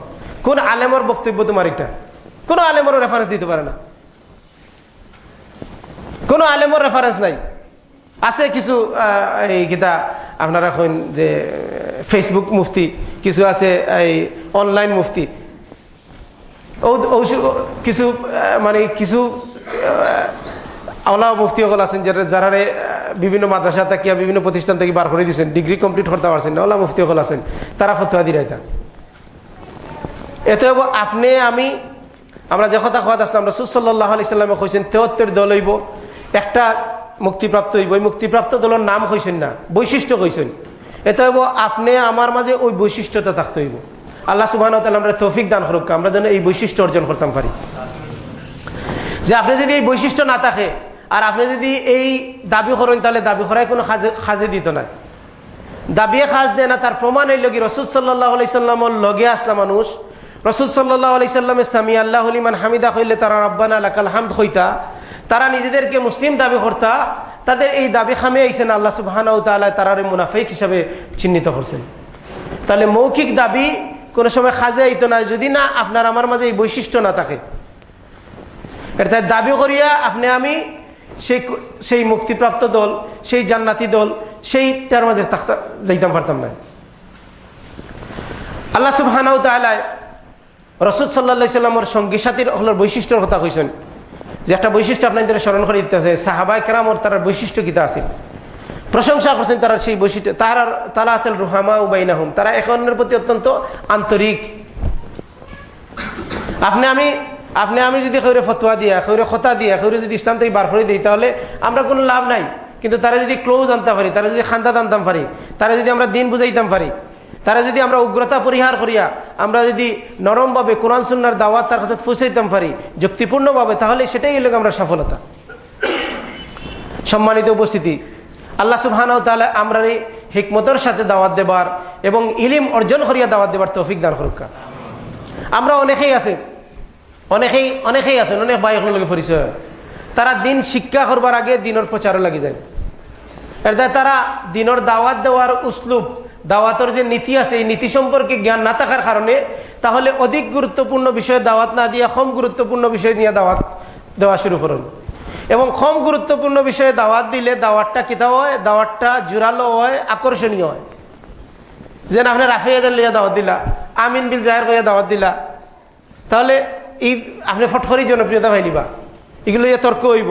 কোন আলেমর বক্তব্য তোমার এটা কোন আলেমরও রেফারেন্স দিতে পারে না। কোন আলেমর রেফারেন্স নাই। আছে কিছু এই গীতা আপনারা এখন যে ফেসবুক মুফতি, কিছু আছে, এই অনলাইন মুফতি। কিছু মানে কিছু আওলা মুফতি সকল আছেন যারা বিভিন্ন মাদ্রাসা থেকে বিভিন্ন প্রতিষ্ঠান থেকে বার করে দিয়েছেন ডিগ্রি কমপ্লিট করতে পারছেন না। ওলা মুফতি সকল আছেন। তারা ফতোয়া দিয়ে রাইতা এত আপনি, আমি, আমরা যে কথা খাওয়া আসলাম আমরা সুসল্লাহ আলি সাল্লামে কইছেন, তেহত্তর দল হইব, একটা মুক্তিপ্রাপ্ত হইব। ওই মুক্তিপ্রাপ্ত দলের নাম কইছেন না, বৈশিষ্ট্য কইছেন। এত হইব আপনি, আমার মাঝে ওই বৈশিষ্ট্যটা থাকতে হইব। আল্লাহ সুবাহ আমরা তৌফিক দান করুক, আমরা যেন এই বৈশিষ্ট্য অর্জন করতাম পারি। যে আপনি যদি এই বৈশিষ্ট্য না থাকে আর আপনি যদি এই দাবি করেন, তাহলে দাবি করায় কোনো খাজে খাজে দিত না। দাবিয়ে খাজ দেয় না, তার প্রমাণ হইল কি, রসুল সাল্লাহ সাল্লামর লগে আসলা মানুষ। রসুল সাল্লাহ আলি সাল্লাম, ইসলামী আল্লাহ হলিমান হামিদা হইলে তারা রব্বানা আলাকাল হামদ হইতা তারা নিজেদেরকে মুসলিম দাবি করতা, তাদের এই দাবি খামে আইসেন আল্লাহ সুবাহানা তালা তারা মুনাফিক হিসাবে চিহ্নিত করছেন। তাহলে মৌখিক দাবি কোনো সময় খাজে আইতো না, যদি না, আপনার আমার মাঝে এই বৈশিষ্ট্য না থাকে। এটা দাবি করিয়া আপনি আমি সেই সেই মুক্তিপ্রাপ্ত দল, সেই জান্নাতি দল, সেইটার মাঝে থাকতে যাইতাম পারতাম না। আল্লাহ সুবহানাউ তালায় রসদ সাল্লা সাল্লামর সঙ্গী সাথীর হলোর বৈশিষ্ট্যর কথা কইছেন। যে একটা বৈশিষ্ট্য আপনাদের স্মরণ করে দিতে আছে সাহাবাই কেরামর তার বৈশিষ্ট্য কিতা আছে? প্রশংসা করছেন তারা সেই বৈশিষ্ট্য, তারা তারা আসেন রুহামা উবাইনাহুম তারা এক প্রতি অত্যন্ত আন্তরিক। আপনি, আমি আপনি, আমি যদি খৈরে ফতোয়া দিয়া, খৈরে খতা দিয়া, খৈরে যদি ইসলাম থেকে বার করে দিই, তাহলে আমরা কোনো লাভ নাই। কিন্তু তারা যদি ক্লোজ আনতে পারি, তারা যদি খান্দাত আনতাম পারি, তারা যদি আমরা দিন বুঝাইতাম পারি, তারা যদি আমরা উগ্রতা পরিহার করিয়া, আমরা যদি নরমভাবে কোরআন সুন্নার দাওয়াত তার কাছে ফুসাইতাম পারি, যুক্তিপূর্ণভাবে, তাহলে সেটাই এলো আমরা সফলতা। সম্মানিত উপস্থিতি, আল্লাহ সুবহানাও তাহলে আমরা এই হিকমতের সাথে দাওয়াত দেবার এবং ইলিম অর্জন করিয়া দাওয়াত দেবার তৌফিক দান করুকা। আমরা অনেকেই আছে অনেকেই অনেকেই আছেন অনেক ভাই লগে পরিচয় তারা দিন শিক্ষা করবার আগে দিনের প্রচারও লাগি যায়। এর তারা দিনের দাওয়াত দেওয়ার উসলুব, দাওয়াতের যে নীতি আছে, এই নীতি সম্পর্কে জ্ঞান না থাকার কারণে তাহলে অধিক গুরুত্বপূর্ণ বিষয়ে দাওয়াত না দিয়ে কম গুরুত্বপূর্ণ বিষয় নিয়ে দাওয়াত দেওয়া শুরু করুন। এবং কম গুরুত্বপূর্ণ বিষয়ে দাওয়াত দিলে দাওয়াতটা কিতা হয়, দাওয়াতটা জোরালো হয়, আকর্ষণীয় হয়। যেন আপনি রাফিয়াদের লিয়া দাওয়াত দিলা, আমিন বিল জাহের করিয়া দাওয়াত দিলা। তাহলে এই আপনি ফটফরি জনপ্রিয়তা ভাইলিবা এগুলো ইয়ে তর্ক হইব।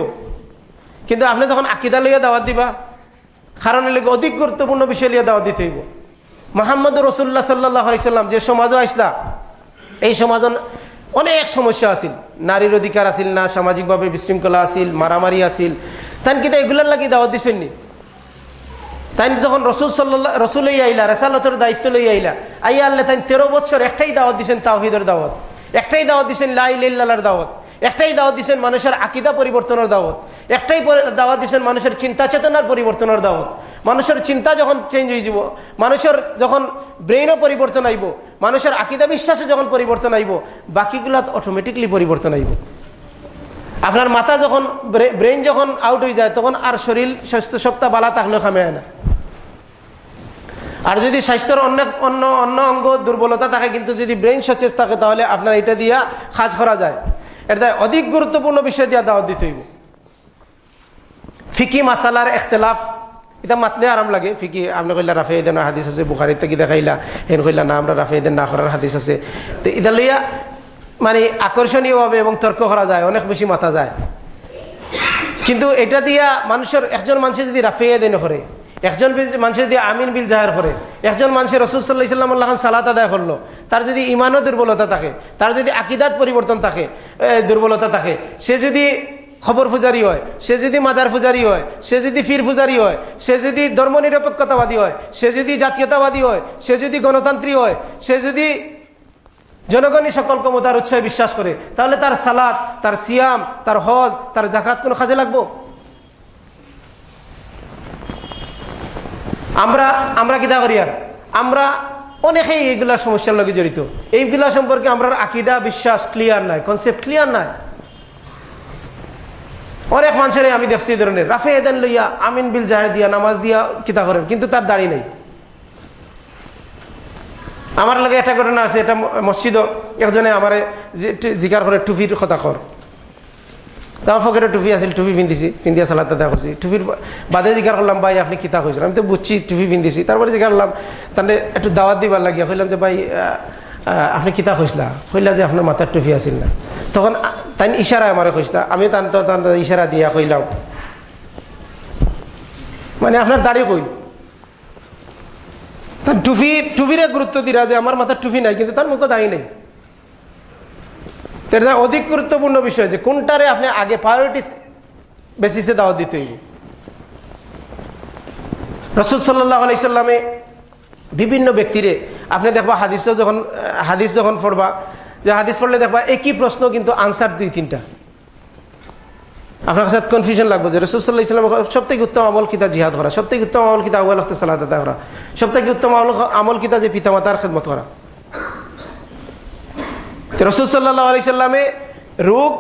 কিন্তু আপনি যখন আকিদা লইয়া দাওয়াত দিবা, কারণ এলে অধিক গুরুত্বপূর্ণ বিষয় লিয়া দাওয়াত দিতে হইব। মোহাম্মদ রসুল্লাহ সাল্লাহ আলাইসাল্লাম যে সমাজও আসলা, এই সমাজ অনেক সমস্যা আছিল। নারীর অধিকার আছিল না, সামাজিকভাবে বিশৃঙ্খলা আছিল, মারামারি আছিল। তাই কিন্তু এগুলোর লাগি দাওয়াত দিছেন নি। তাই যখন রসুল সাল্লাহ রসুল আইলা, রেসালতের দায়িত্ব লই আইলা, আইয়া আল্লাহ তাই তেরো বছর একটাই দাওয়াত দিছেন, তাওহিদের দাওয়াত। একটাই দাওয়াত দিছেন লাইলার দাওয়াত। একটাই দাওয়াত দিচ্ছেন মানুষের আকিদা পরিবর্তনের দাওয়াত। একটাই দাওয়াত দিচ্ছেন মানুষের চিন্তা চেতনার পরিবর্তনের দাওয়াত। মানুষের চিন্তা যখন চেঞ্জ হয়ে যাব মানুষের যখন ব্রেইনও পরিবর্তন আইব, মানুষের আকিদা বিশ্বাসে যখন পরিবর্তন আইব, বাকিগুলা অটোমেটিকলি পরিবর্তন আইব। আপনার মাথা যখন ব্রেইন যখন আউট হয়ে যায়, তখন আর শরীর স্বাস্থ্য সপ্তাহ বালা থাকলেও খামে না। আর যদি স্বাস্থ্যের অন্য অন্য অন্য অঙ্গ দুর্বলতা থাকে, কিন্তু যদি ব্রেইন সচেত থাকে, তাহলে আপনার এটা দিয়া কাজ করা যায়। এটা অধিক গুরুত্বপূর্ণ বিষয় দিয়া দাওয়াত দিতে হইব। ফিকি মাসালার এখতলাফ, এটা মাতলে আরাম লাগে। ফিকি, আপনি কইলা রাফে এদেনের হাদিস আছে বুখারিতে কি দেখাইলা, হেন কইলা না, আমরা রাফে এদেন না করার হাদিস আছে। তো এটা লইয়া মানে আকর্ষণীয়ভাবে এবং তর্ক করা যায়, অনেক বেশি মাথা যায়। কিন্তু এটা দিয়া মানুষের, একজন মানুষের যদি রাফে এদেন করে একজন মানুষের দিয়ে আমিন বিল জাহের করে, একজন মানুষের রসুল সাল্লাহ ইসলাম সালাত আদায় করল, তার যদি ইমানও দুর্বলতা থাকে, তার যদি আকিদাত পরিবর্তন থাকে দুর্বলতা থাকে, সে যদি খবর ফুজারি হয়, সে যদি মাজার ফুজারি হয়, সে যদি ফির ফুজারি হয়, সে যদি ধর্মনিরপেক্ষতাবাদী হয়, সে যদি জাতীয়তাবাদী হয়, সে যদি গণতান্ত্রিক হয়, সে যদি জনগণই সকল ক্ষমতার উৎসাহে বিশ্বাস করে, তাহলে তার সালাদ তার সিয়াম, তার হজ, তার জাকাত কোনো কাজে লাগবো? আমরা আমরা কিতা করি আর আমরা অনেকেই এইগুলা সমস্যার লগে জড়িত। এইগুলা সম্পর্কে আমরা আকিদা, বিশ্বাস ক্লিয়ার নাই কনসেপ্ট ক্লিয়ার নাই। অনেক মানুষের আমি দেখছি এই ধরনের। রাফে এদেন লইয়া, আমিন বিল জাহের দিয়া, নামাজ দিয়া কিতা করেন, কিন্তু তার দাড়ি নেই। আমার লাগে একটা ঘটনা আছে, এটা মসজিদ একজনে আমার জিকার করে টুফির কথা কর। তার ফকেটে টুপি আছিল, টুপি পিন্ধিছি পিন্ধিয়া চালাত দাদা করছি টুপির বাদে জিজ্ঞাসা করলাম ভাই আপনি কিতা কইছেন আমি তো বুঝছি টুপি পিন্ধিছি। তারপরে জিজ্ঞাসা করলাম তাহলে একটু দাওয়াত দিবার লাগিয়া, কইলাম যে ভাই আপনি কিতা কইসলা কইলা যে আপনার মাথার টুপি আছিল না। তখন তাই ইশারা আমার কইসলা আমি তান তান ইশারা দিয়া কইলাম। মানে আপনার দাড়ি কই তার টুপি টুপিরে গুরুত্ব দিরা যে আমার মাথার টুপি নাই, কিন্তু তার মুখে দাঁড়িয়ে নেই। এটা অধিক গুরুত্বপূর্ণ বিষয় যে কোনটারে আপনি আগে প্রায়োরিটি বেসিসে দাওয়াত দিতে হইব। রসুল সাল্লাহ আলাইসাল্লামে বিভিন্ন ব্যক্তিরে, আপনি দেখবা হাদিস যখন হাদিস যখন পড়বা, যে হাদিস পড়লে দেখবা একই প্রশ্ন কিন্তু আনসার দুই, তিনটা। আপনার কাছে কনফিউশন লাগবে যে রসুল্লাহ ইসলাম সব থেকে উত্তম আমল কিতা জিহাদ করা, সব থেকে উত্তম আমল কিতা আউ্ল সালাদ করা, সব থেকে উত্তম আমল কিতা যে পিতামাতার খেদমত করা। রসুল সাল্লাহ আলি সাল্লামে রোগ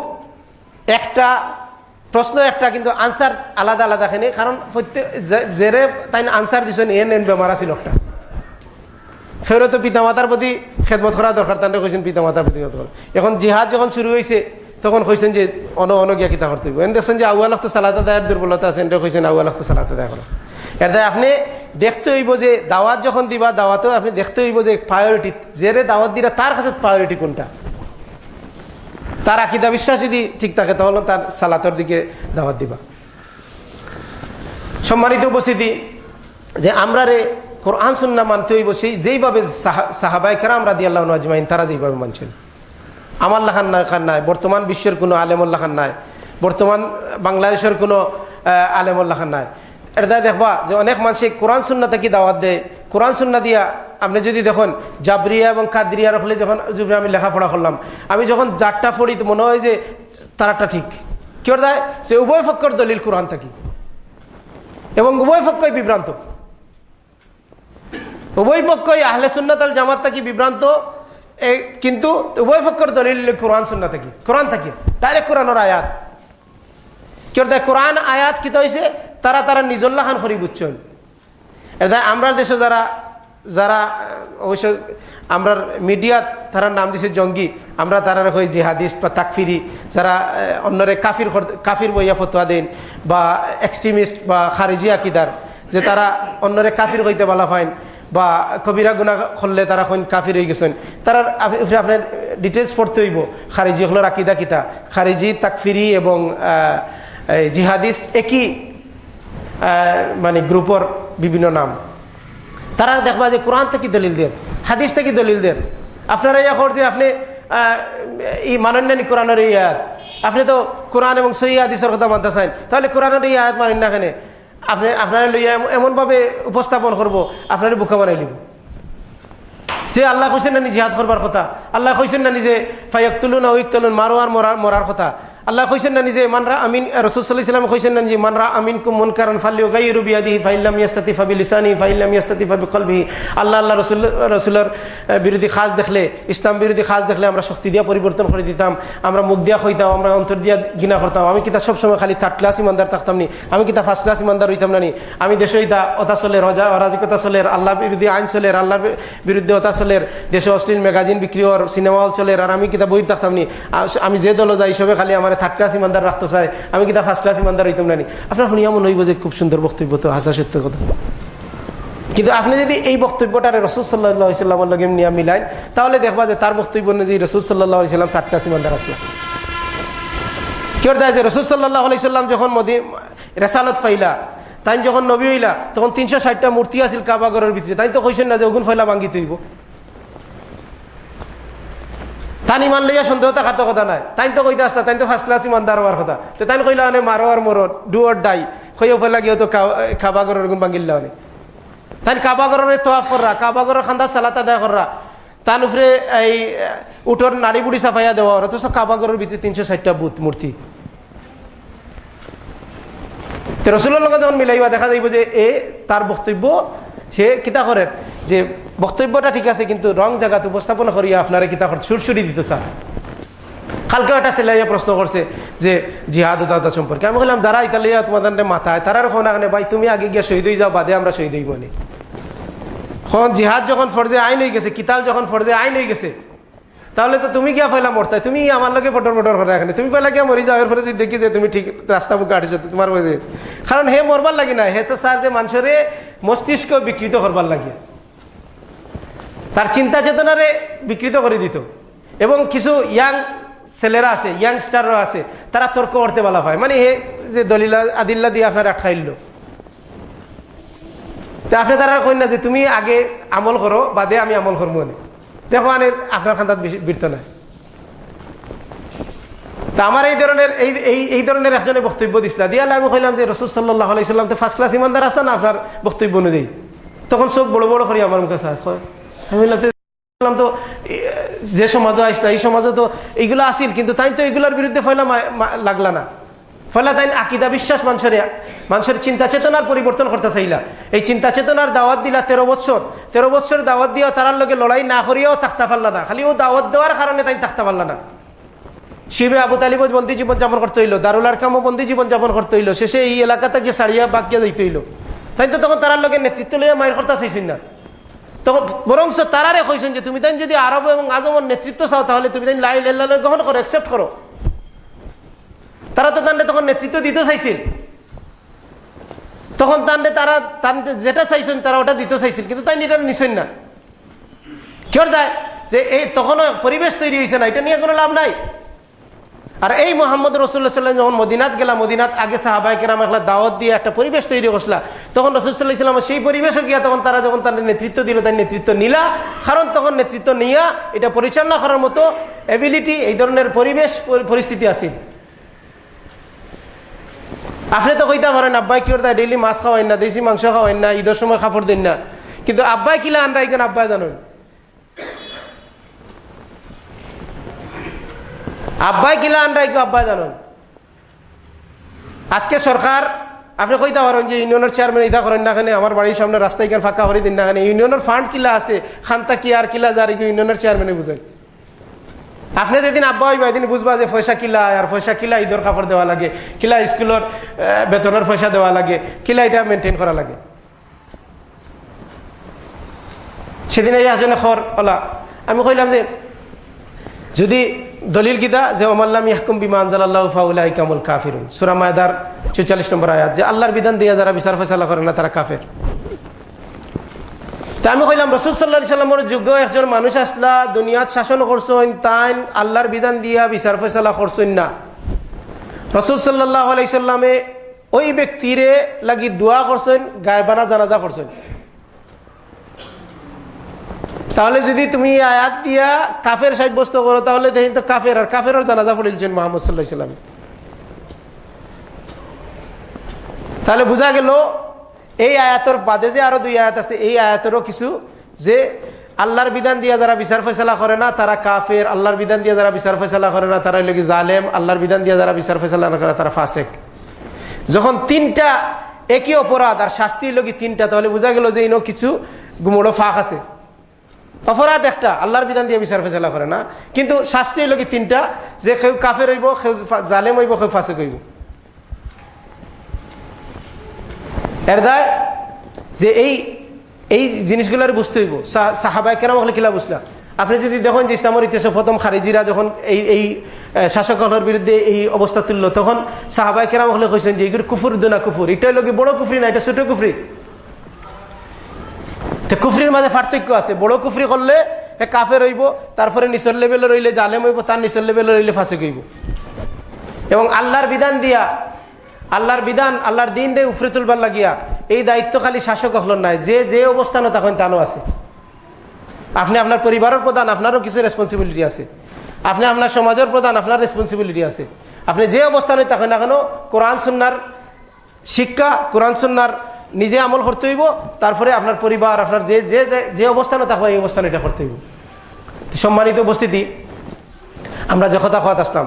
একটা, প্রশ্ন একটা, কিন্তু আনসার আলাদা আলাদা খানি কারণ প্রত্যেক জেরে তাই আনসার দিছেন এন এন বেমার আছিল একটা। সেও তো পিতামাতার প্রতি খেদমত করা দরকার তান্ডে কইছেন পিতামাতার প্রতি। এখন জিহাদ যখন শুরু হয়েছে তখন কইছেন যে অন অনগিয়া কিতা করতে এনে দেখছেন যে আউয়াল তো সালাতা দায়ের দুর্বলতা আছে, এনে কইছেন আউয়াল তো সালাতা দায় করা। এর আপনি দেখতে হইব যে দাওয়াত যখন দিবা, দাওয়াতেও আপনি দেখতে হইব যে প্রায়োরিটি জেরে দাওয়াত দিরা তার কাছে প্রায়োরিটি কোনটা? তার আকিদা বিশ্বাস যদি ঠিক থাকে তাহলে তার সালাতের দিকে দাওয়াত দিবা। সম্মানিত উপস্থিতি যে আমরা রে কোরআন সুন্না মানতে হইব সেই যেইভাবে সাহাবাই কেরাম রাদি আল্লাহ আজমাইন তারা যেইভাবে মানছেন। আমার লাখান নাই খান নাই বর্তমান বিশ্বের কোনো আলেমুল্লাহ খান নাই বর্তমান বাংলাদেশের কোনো আহ, আলেমুল্লাহ খান নাই। এটা দেখবা যে অনেক মানুষে কোরআন সুন্না থেকে দাওয়াত দেয়। কোরআন সুন্না দিয়া আপনি যদি দেখুন জাবরিয়া এবং কাদরিয়া রাখলে যখন আমি লেখাপড়া করলাম, আমি যখন যারটা পড়ি মনে হয় যে তারাটা ঠিক। কেউ দেয়? সে উভয় পক্ষর দলিল কোরআন থাকি। এবং উভয় পক্ষই বিভ্রান্ত। উভয় পক্ষই আহলে সুন্নাতাল জামাত থাকি বিভ্রান্ত কিন্তু উভয় পক্ষের দলিল কোরআন সুন্না থাকি। কোরআন থাকি। ডাইরেক্ট কোরআনের আয়াত। কেউ দেয়? কোরআন আয়াত কিতা হয়েছে তারা তারা নিজল্লা খান করি বুঝছেন এটা আমরা দেশে যারা যারা অবশ্য আমরা মিডিয়াত তারা নাম দিছে জঙ্গি, আমরা তারা হই জিহাদিস্ট বা তাকফিরি, যারা অন্যরে কাফির কাফির বইয়া ফতোয়া দেন বা এক্সট্রিমিস্ট বা খারিজি আকিদার, যে তারা অন্যরে কাফির হইতে বলা ফাইন বা কবিরা গুণা করলে তারা কইন কাফির হয়ে গেছেন। তারা আপনার ডিটেলস পড়তে হইব, খারিজি হলোর আকিদা কিতা, খারিজি, তাকফিরি এবং জিহাদিস্ট একই মানে গ্রুপর বিভিন্ন নাম। তারা দেখবা যে কোরআন থেকে দলিল দেন, হাদিস থেকে দলিল দেন। আপনারা ইয়া করছে, আপনি এই মানেন না নি কোরআনের এই আয়াত। আপনি তো কোরআন এবং সহি হাদিসের কথা মানতে চান তাহলে কোরআনের এই আয়াত মানেন না কেন? আপনি, আপনারা লইয়া এমনভাবে উপস্থাপন করব, আপনার বুকা বানাই লিব। সে আল্লাহ কইছেন না নি জিহাদ করবার কথা, আল্লাহ কইছেন না নিজে ফাইয়াক্তুলুন উইকতুলুন মারোয়ার মরার মরার কথা। আল্লাহ কইছেন না নিজে মানরা আমিন ইসলাম কইছেন না যে মানরা আমিন কুম মন কারণ ফালিও গাই রুবিয়াদিহি ফাইল্লাম ইয়াস্তাতি ফাবি লিসানি ফাইল্লাম ইয়াস্তাতি ফাবি কলবিহি আল্লাহ আল্লাহ রসুল, রসুলের বিরোধী খাস দেখলে, ইসলাম বিরোধী খাস দেখলে আমরা শক্তি দিয়া পরিবর্তন করে দিতাম, আমরা মুখ দিয়া হইতাম আমরা অন্তর দিয়া গিনা করতাম, আমি কিতা সবসময় খালি থার্ড ক্লাস ইমানদার থাকতাম নি? আমি কিতা ফার্স্ট ক্লাস ইমানদার হইতাম না নি? আমি দেশে হইতা অতা চলের, অজা, অরাজকতা চলের আল্লাহ বিরোধী আইন চলের, আল্লাহর বিরুদ্ধে অতা চলের, দেশে অশ্লীল ম্যাগাজিন বিক্রি হওয়ার, সিনেমা হল চলের, আর আমি কিতা বই থাকতাম নি? আমি যে দল যাই, সবে খালি আমার থার্ড ক্লাস ইমানদার রাখতে চাই আমি কিতা ফার্স্ট ক্লাস ইমানদার হইতাম না আপনার শুনিয়া মনে হইব যে খুব সুন্দর বক্তব্য তো, হাসা সত্য কথা। কিন্তু আপনি যদি এই বক্তব্যটারে রসুল সাল্লাহ সাল্লামের লগে নিয়ে মিলাইন তাহলে দেখবা যে তার বক্তব্য অনুযায়ী রসুল সাল্লাহ সাল্লাম থার্ড ক্লাস ইমানদার আসলাম কেউ দেয় যে রসুল সাল্লাহ সাল্লাম যখন মোদী রেসালত ফাইলা তাই যখন নবী হইলা, তখন তিনশো ষাটটা মূর্তি আছিল কাবাগরের ভিতরে। তাই তো কইছেন না যে ওগুন ফাইলা ভাঙ্গি তৈব তান ইমান লইয়া সন্দেহ থাকার তো কথা নাই। তাই তো কইতে আসতা তাই তো ফার্স্ট ক্লাস ইমানদার হওয়ার কথা। তো তাই কইলা অনেক মারো আর মরো ডু অর ডাই কইও ফেলা গিয়ে তো কাবাগরের গুণ ভাঙ্গিল্লা অনেক তাই কাবাগরের তোয়াফ কররা, কাবাগরের খান্দা সালাতা দেয় কররা। তার উপরে এই উঠোর নাড়ি বুড়ি সাফাইয়া দেওয়া, অথচ কাবাগরের ভিতরে তিনশো ষাটটা বুথ মূর্তি। লগে যখন মিলাইবা, দেখা যাইব যে এ, তার বক্তব্য সে কিতা করেন যে বক্তব্যটা ঠিক আছে, কিন্তু রং জায়গাতে উপস্থাপন করিয়া আপনারা কিতা করেন সুরসুরি দিতে চান। কালকেও একটা ছেলে প্রশ্ন করছে যে জিহাদ উদাদা সম্পর্কে। আমি বললাম, যারা ইতালিয়া তোমাদের মাথায়, তারা ফোন আনে ভাই, তুমি আগে গিয়ে শহীদ হয়ে যাও, বাদে আমরা শহীদ হইব নি। এখন জিহাদ যখন ফরজে আইন হয়ে গেছে, কিতাল যখন ফরজে আইন হয়ে গেছে তাহলে তো তুমি গিয়া ফেলা মরতে, তুমি আমার লগে ফটর ফটর করে এখানে। তুমি ফেলা গিয়া মরি যাও, এর ফলে দেখি যে তুমি ঠিক রাস্তা মুখে আটিস তোমার কারণ হে মরবার লাগি না, হে তো স্যার যে মানুষের মস্তিষ্ক বিকৃত করবার লাগে। তার চিন্তা চেতনারে বিকৃত করে দিত। এবং কিছু ইয়াং ছেলেরা আছে ইয়াংস্টাররা আছে, তারা তর্ক করতে বলা হয় মানে হে যে দলিলা, আদিল্লা দিয়ে আপনার আটকাইল তা আপনি তারা কই না যে তুমি আগে আমল করো, বাদে আমি আমল করব মানে দেখো মানে আপনার খান্দাত বৃত্ত নাই। তা আমার এই ধরনের, এই এই ধরনের একজনে বক্তব্য দিছিল। দিয়ে আমি কইলাম যে রসুল সাল্লাহ আলাইসাল্লাম তো ফার্স্ট ক্লাস ইমানদার আসতেন না আপনার বক্তব্য অনুযায়ী? তখন চোখ বড় বড় করি আমার মুখে স্যার আমি তো যে সমাজও আসলা এই সমাজে তো এইগুলো আসিল, কিন্তু তাই তো এইগুলোর বিরুদ্ধে ফয়লা লাগলা না। ফলে তাই আকিদা বিশ্বাস মানুষের মানুষের চিন্তা চেতনার পরিবর্তন করতে চাইলা। এই চিন্তা চেতনার দাওয়াত দিলা তেরো বছর। তেরো বছর দাওয়াত দিয়া তারার লগে লড়াই না করিয়াও থাকতে পারলা না। খালি ও দাওয়াত দেওয়ার কারণে তাই থাকতে পারলা না। শিবে আবু তালিব বন্দি জীবন যাপন করতে হইল। দারুল আরকামও বন্দি জীবন যাপন করতে হইল। শেষে এই এলাকা থেকে সারিয়া বাকিয়া যাইতে হইল। তাই তো তখন তারার লগে নেতৃত্ব লইয়া মায়ের কথা চাইছেন না। তখন বরংস তারারে কইছেন যে, তুমি তাই যদি আরব এবং আজমের নেতৃত্ব চাও তাহলে তুমি তাই লাই গ্রহণ করো অ্যাকসেপ্ট করো। তারা তো তান্ডে তখন নেতৃত্ব দিতে চাইছিল। তখন তান্ডে তারা তান্ডে যেটা চাইছেন তারা ওটা দিতে চাইছিল, কিন্তু তাই এটা নিছেন না। কেউ দেয়? যে এই তখনও পরিবেশ তৈরি হয়েছে না, এটা নিয়ে কোনো লাভ নাই। আর এই মোহাম্মদ রসুল্লাহ সাল্লাম যখন মদিনাত গেলাম মদিনাত আগে সাহাবাই কেরাম একটা দাওয়াত দিয়ে একটা পরিবেশ তৈরি করছিলা, তখন রসুল্লাহ ইসলাম সেই পরিবেশও গিয়া তখন তারা যখন তার নেতৃত্ব দিল তার নেতৃত্ব নিলা। কারণ তখন নেতৃত্ব নিয়া এটা পরিচালনা করার মতো এবিলিটি এই ধরনের পরিবেশ পরিস্থিতি আছে আপনি তো কইতে পারেন, আব্বাই কি করতে ডেইলি মাছ খাওয়াই না, দেশি মাংস খাওয়াই না, ঈদের সময় খাফর দিন না? কিন্তু আব্বাই কিলা আনরা এখানে আব্বাই জানেন? আব্বাই কিলা আনরা একটু আব্বাই জানেন? আজকে সরকার, আপনি কইতে পারেন যে ইউনিয়নের চেয়ারম্যান ইদা করেন না আমার বাড়ির সামনে রাস্তা এখানে ফাঁকা করে দিন না ইউনিয়নের ফান্ড কিলা আছে, খান্তা কি আর কিলা যার ইউনিয়নের চেয়ারম্যানে বুঝেন? আপনি যেদিন আব্বা হইবা, এদিন বুঝবা যে পয়সা কিলা, আর পয়সা কিলা ঈদর কাপড় দেওয়া লাগে, কিলা স্কুলের বেতনের পয়সা দেওয়া লাগে, কিলা এটা মেনটেন করা লাগে। সেদিন এই আসেন খর ওলা আমি কইলাম যে, যদি দলিল গীতা যে ওমাল্লাম ইয়াহকুম বিমান জালাল্লাহ ফাউলাই কামুল কাফিরুন। সুরা মায়দার চৌচল্লিশ নম্বর আয়াত যে আল্লাহর বিধান দিয়ে যারা বিচার ফেসলা করে না, তারা কাফের। তা আমি কইলাম, রসুল সাল্লাহ সাল্লামের যোগ্য একজন মানুষ আসলা, দুনিয়াত শাসন করছেন তাই আল্লাহর বিধান দিয়া বিচার ফেসলা করছেন না। রসুল সাল্লাহ আলাইসাল্লামে ওই ব্যক্তিরে লাগি দোয়া করছেন গায়বানা জানাজা করছেন তাহলে যদি তুমি আয়াত দিয়া কাফের সাব্যস্ত করো, তাহলে দেখেন তো কাফের, আর কাফের জানাজা পড়িলছেন মোহাম্মদ সাল্লাহ সাল্লাম। তাহলে বোঝা গেল এই আয়াতর বাদে যে আরও দুই আয়াত আছে, এই আয়াতেরও কিছু যে আল্লাহর বিধান দিয়া যারা বিচার ফেসলা করে না, তারা কাফের। আল্লাহর বিধান দিয়া যারা বিচার ফেসলা করে না তারা লোক জালেম। আল্লাহর বিধান দিয়া যারা বিচার ফেসলা না করে, তারা ফাসেক। যখন তিনটা একই অপরাধ আর শাস্তি লগি তিনটা, তাহলে বোঝা গেল যে ইনো কিছু গুমড়ো ফাঁক আছে। অপরাধ একটা, আল্লাহর বিধান দিয়ে বিচার ফেসলা করে না। কিন্তু শাস্তি কি তিনটা, যে কেউ কাফের হইব, কেউ জালেম হইব, কেউ ফাঁসে হইব। এর দায় যে এই এই জিনিসগুলোর বুঝতে হইব। সাহাবাই কেন হলে কিলা বুঝলা? আপনি যদি দেখেন যে ইসলামের ইতিহাসে প্রথম খারিজিরা যখন এই এই শাসকলের বিরুদ্ধে এই অবস্থা তুললো, তখন সাহাবাই কেরাম হলে কইছেন যে এগুলো কুফুর দোনা কুফুর। এটাই লোক বড় কুফরি না, এটা ছোট কুফরি? কুফরির মাঝে পার্থক্য আছে। বড় কুফরি করলে কাফের হইব, তারপরে নিচর লেভেলে রইলে জালেম হইব, তার নিচর লেভেলে রইলে ফাঁসে হইব। এবং আল্লাহর বিধান দিয়া আল্লাহর বিধান, আল্লাহর দিন রে উফরে তুলবার লাগিয়া এই দায়িত্ব খালি শাসক হল নাই। যে যে অবস্থানও তখন তানও আছে। আপনি আপনার পরিবারের প্রধান, আপনারও কিছু রেসপন্সিবিলিটি আছে। আপনি আপনার সমাজের প্রধান, আপনার রেসপন্সিবিলিটি আছে। আপনি যে অবস্থানে তখন না কেন কোরআন, সুন্নার শিক্ষা, কোরআন, সুন্নার নিজে আমল করতে হইব। তারপরে আপনার পরিবার, আপনার যে যে যে অবস্থানে থাকবে এই অবস্থানে এটা করতে হইব। সম্মানিত উপস্থিতি, আমরা যখন কথা আসলাম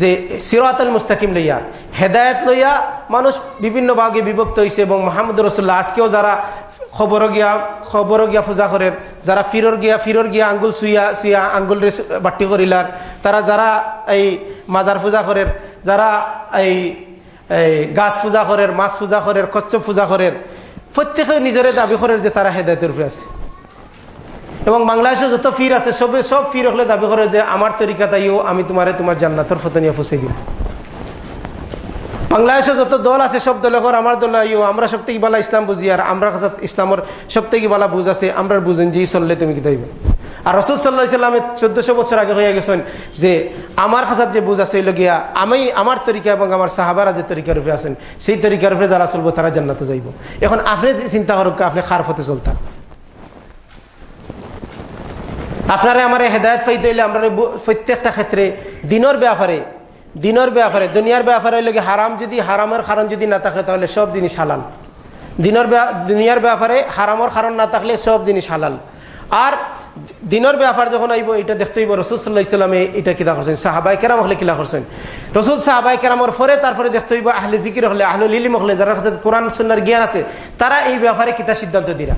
যে সিরাতুল মুস্তাকিম লইয়া, হেদায়ত লইয়া মানুষ বিভিন্ন ভাগে বিভক্ত হয়েছে এবং মাহমুদ রসুল্লাহ আজকেও যারা খবর গিয়া খবর গিয়া পূজা করেন যারা ফিরর গিয়া ফিরর গিয়া আঙ্গুল সুইয়া সুইয়া আঙ্গুল বাট্টি করিলার, তারা যারা এই মাজার পূজা করেন যারা এই এই গাছ পূজা করেন মাছ পূজা করেন কচ্ছপ পূজা করেন প্রত্যেকে নিজের দাবি করেন যে তারা হেদায়তের উপরে আছে। এবং বাংলাদেশে যত ফির আছে, সব সব ফির হলে দাবি করে যে, আমার তরিকা তাইও আমি তোমারে তোমার জান্নাতর ফতনিয়া ফুসে দিই বাংলাদেশে যত দল আছে, সব দলে কর, আমার দল আইও আমরা সব থেকে বালা ইসলাম বুঝি, আর আমরা কাছে ইসলামের সব থেকে বালা বুঝ আছে আমরা বুঝেন যে চললে তুমি কি তাইবে আর রসুল সাল্লাহ ইসলামে চোদ্দশো বছর আগে হয়ে গেছেন যে, আমার কাছে যে বুঝ আছে লগিয়া আমি, আমার তরিকা এবং আমার সাহাবারা যে তরিকার উপরে আছেন, সেই তরিকার উপরে যারা চলবো, তারা জান্নাতে যাইব। এখন আপনি চিন্তা করুক আপনি খার ফতে চলতাম। আপনারা আমার হেদায়ত ফাইতে হইলে আমরা প্রত্যেকটা ক্ষেত্রে। দিনের ব্যাপারে দিনের ব্যাপারে, দুনিয়ার ব্যাপারে হইলে হারাম? যদি হারামের কারণ যদি না থাকে, তাহলে সব জিনিস হালাল। দিনের দুনিয়ার ব্যাপারে হারামের কারণ না থাকলে সব জিনিস হালাল। আর দিনের ব্যাপার যখন আইব, এটা দেখতে হইব, রসুল সাল্লাহ ইসলামে এটা কিলা করছেন? সাহাবাই কেরাম হলে কিলা করছেন? রসুল সাহাবাই কেরামর পরে তারপরে দেখতে হইব, আহলে জিকির হলে, আহলে লিলিম হলে, যারা কাছে কোরআন সুন্নার জ্ঞান আছে, তারা এই ব্যাপারে কিতা সিদ্ধান্ত দিরা।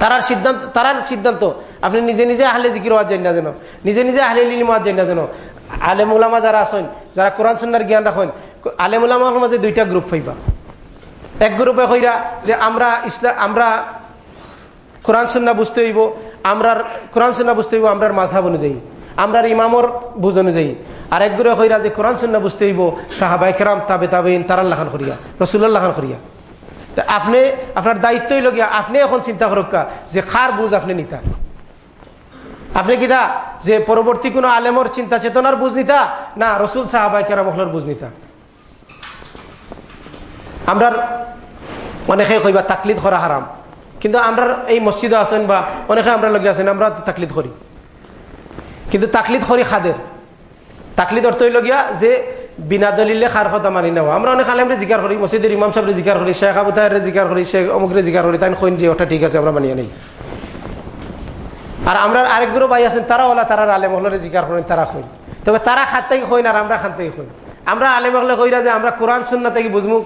তারার সিদ্ধান্ত তারার সিদ্ধান্ত। আপনি নিজে নিজে আহলে জিকির হওয়ার জানি। না যেন নিজে নিজে আহলে লিলিম হওয়ার জানি। না যেন আলেম উলামা যারা আছেন, যারা কোরআন সুন্নার জ্ঞান রাখেন আলেম উলামার মাঝে দুইটা গ্রুপ হইবা এক গ্রুপে হইরা যে আমরা ইসলাম আমরা কোরআন সুন্না বুঝতে হইব, আমরার কোরআন সুন্না বুঝতে হইব আমরার মাঝহাব অনুযায়ী, আমরার ইমামর বুঝ অনুযায়ী। আর এক গ্রুপে হইরা যে কোরআন সুন্না বুঝতে হইব সাহাবাই কেরাম, তাবে তাবেইন তারার লাখান করিয়া রসুল্লাহ লাখান করিয়া। আপনি, আপনার দায়িত্বই লগিয়া আপনি এখন চিন্তা করক্কা যে খার বুঝ আপনি নিতা। আপনি কিতা যে পরবর্তী কোনো আলেমর চিন্তা চেতনার বুঝ নিতা, না রসুল সাহাবাই কেরামহলের বুঝ নিতা? আমরার অনেকে কইবা তাকলিদ করা হারাম, কিন্তু আমরা এই মসজিদে আছেন বা অনেকে আমরা লগে আছেন, আমরা তাকলিদ করি। কিন্তু তাকলিদ করি খাদের। তাকলিদ অর্থ লগিয়া যে বিনা দলিলে খার কথা মানি নেওয়া। আমরা অনেক আলেমরে জিকার করি মসজিদের ইমাম সাহেবরে জিকার করি, শেখ আবু তাহের জিকার করি, শেখ অমুকরে জিকার করি তাই কইন যে ওটা ঠিক আছে, আমরা মানিয়ে নেই। আর আমরা আরেকগুলো ভাই আছেন, তারা ওলা তারা আলেম হলরে জিকার করেন, তারা কইন। তবে তারা খাত থেকে কইন আর আমরা খান থেকে কইন। আমরা আলেম হলে কইরা যে আমরা কোরআন সুন্না থেকে বুঝমু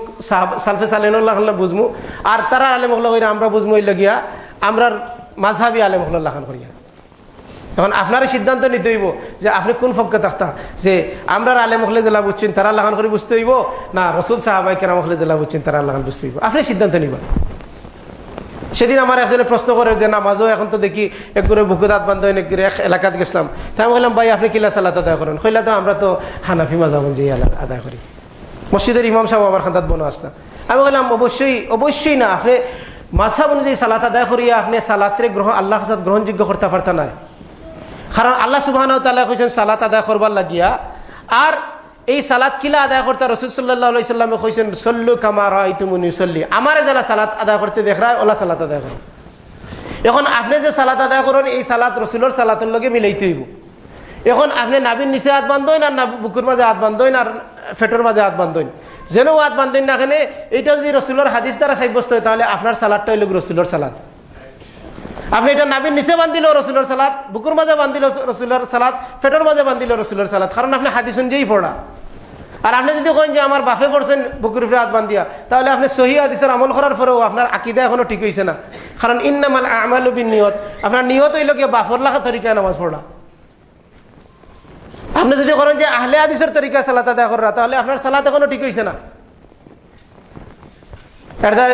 সালফে সালেনুল্লাহ বুঝমু, আর তারা আলেম হলে কইরা আমরা বুঝমু ইল্লা লগিয়া আমরা মাঝহাবি আলেম হল্লাহ লাখান করিয়া। এখন আপনার সিদ্ধান্ত নিতে হইব যে আপনি কোন ফক্কে থাকতা? যে আমরা আলেম হলে জেলা বুঝছেন, তারা লাগান করে বুঝতে হইব? না, রসুল সাহাবাই কেরাম হলে জেলা বুঝছেন, তারা লাগান বুঝতে হইব। আপনি সিদ্ধান্ত নিবেন। সেদিন আমার একজনে প্রশ্ন করে যে, নামাজও এখন তো দেখি এক করে বুকুদাত বান্ধব এক এলাকাত গেছিলাম। তাই আমি বললাম ভাই, আপনি কিলা সালাত আদায় করেন? কইলা, তো আমরা তো হানাফি মাজাব যে আদায় করি। মসজিদের ইমাম সাহেব আমার খান্তাত বনো আসনা আমি বললাম অবশ্যই অবশ্যই না, আপনি মাসাব অনুযায়ী সালাত আদায় করিয়া আপনি সালাতরে গ্রহণ আল্লাহ সাথে গ্রহণযোগ্য করতে পারতা নাই। কারণ আল্লাহ সুবাহ কইছেন, সালাত আদায় করবার লাগিয়া। আর এই সালাত কিলা আদায় করতে রসুল সাল্লাহ সাল্লামে কইছেন, সল্লু কামার ইতুমুনি সল্লি আমারে যারা সালাত আদায় করতে দেখ ওলা সালাত আদায় করো। এখন আপনি যে সালাত আদায় করেন, এই সালাত রসুলের সালাতের লগে মিলাইতে হইব। এখন আপনি নাবিন নিচে হাত বান্ধইন আর বুকুর মাঝে হাত বান্ধইন আর ফেটোর মাঝে হাত বান্ধইন যেন হাত বান্ধইন না এখানে এইটা যদি রসুলের হাদিস দ্বারা সাব্যস্ত হয়, তাহলে আপনার সালাদটা হইল রসুলের সালাদ আপনি এটা নাবির নিচে বান্ধিল রসুলের সালাদ বুকুর মাঝে বান্ধিল রসুলের সালাদ ফেটোর মাঝে বান্ধিল রসুলের সালাদ কারণ আপনি হাদিস অনুযায়ী পড়া। আর আপনি যদি কেন যে আমার বাফে করছেন বুকুর উপরে হাত বান্ধিয়া, তাহলে আপনি সহি হাদিসের আমল করার পরেও আপনার আকিদা এখনও ঠিক হয়েছে না। কারণ ইন্নামাল আমাল নিয়ত আপনার নিয়ত হইল কি বাফর লাখা তরিকায় নামাজ পড়া। আপনি যদি করেন যে আহলে আদিসের তরিকা সালাত আদায় করা, তাহলে আপনার সালাত এখনও ঠিক হয়েছে না। এটা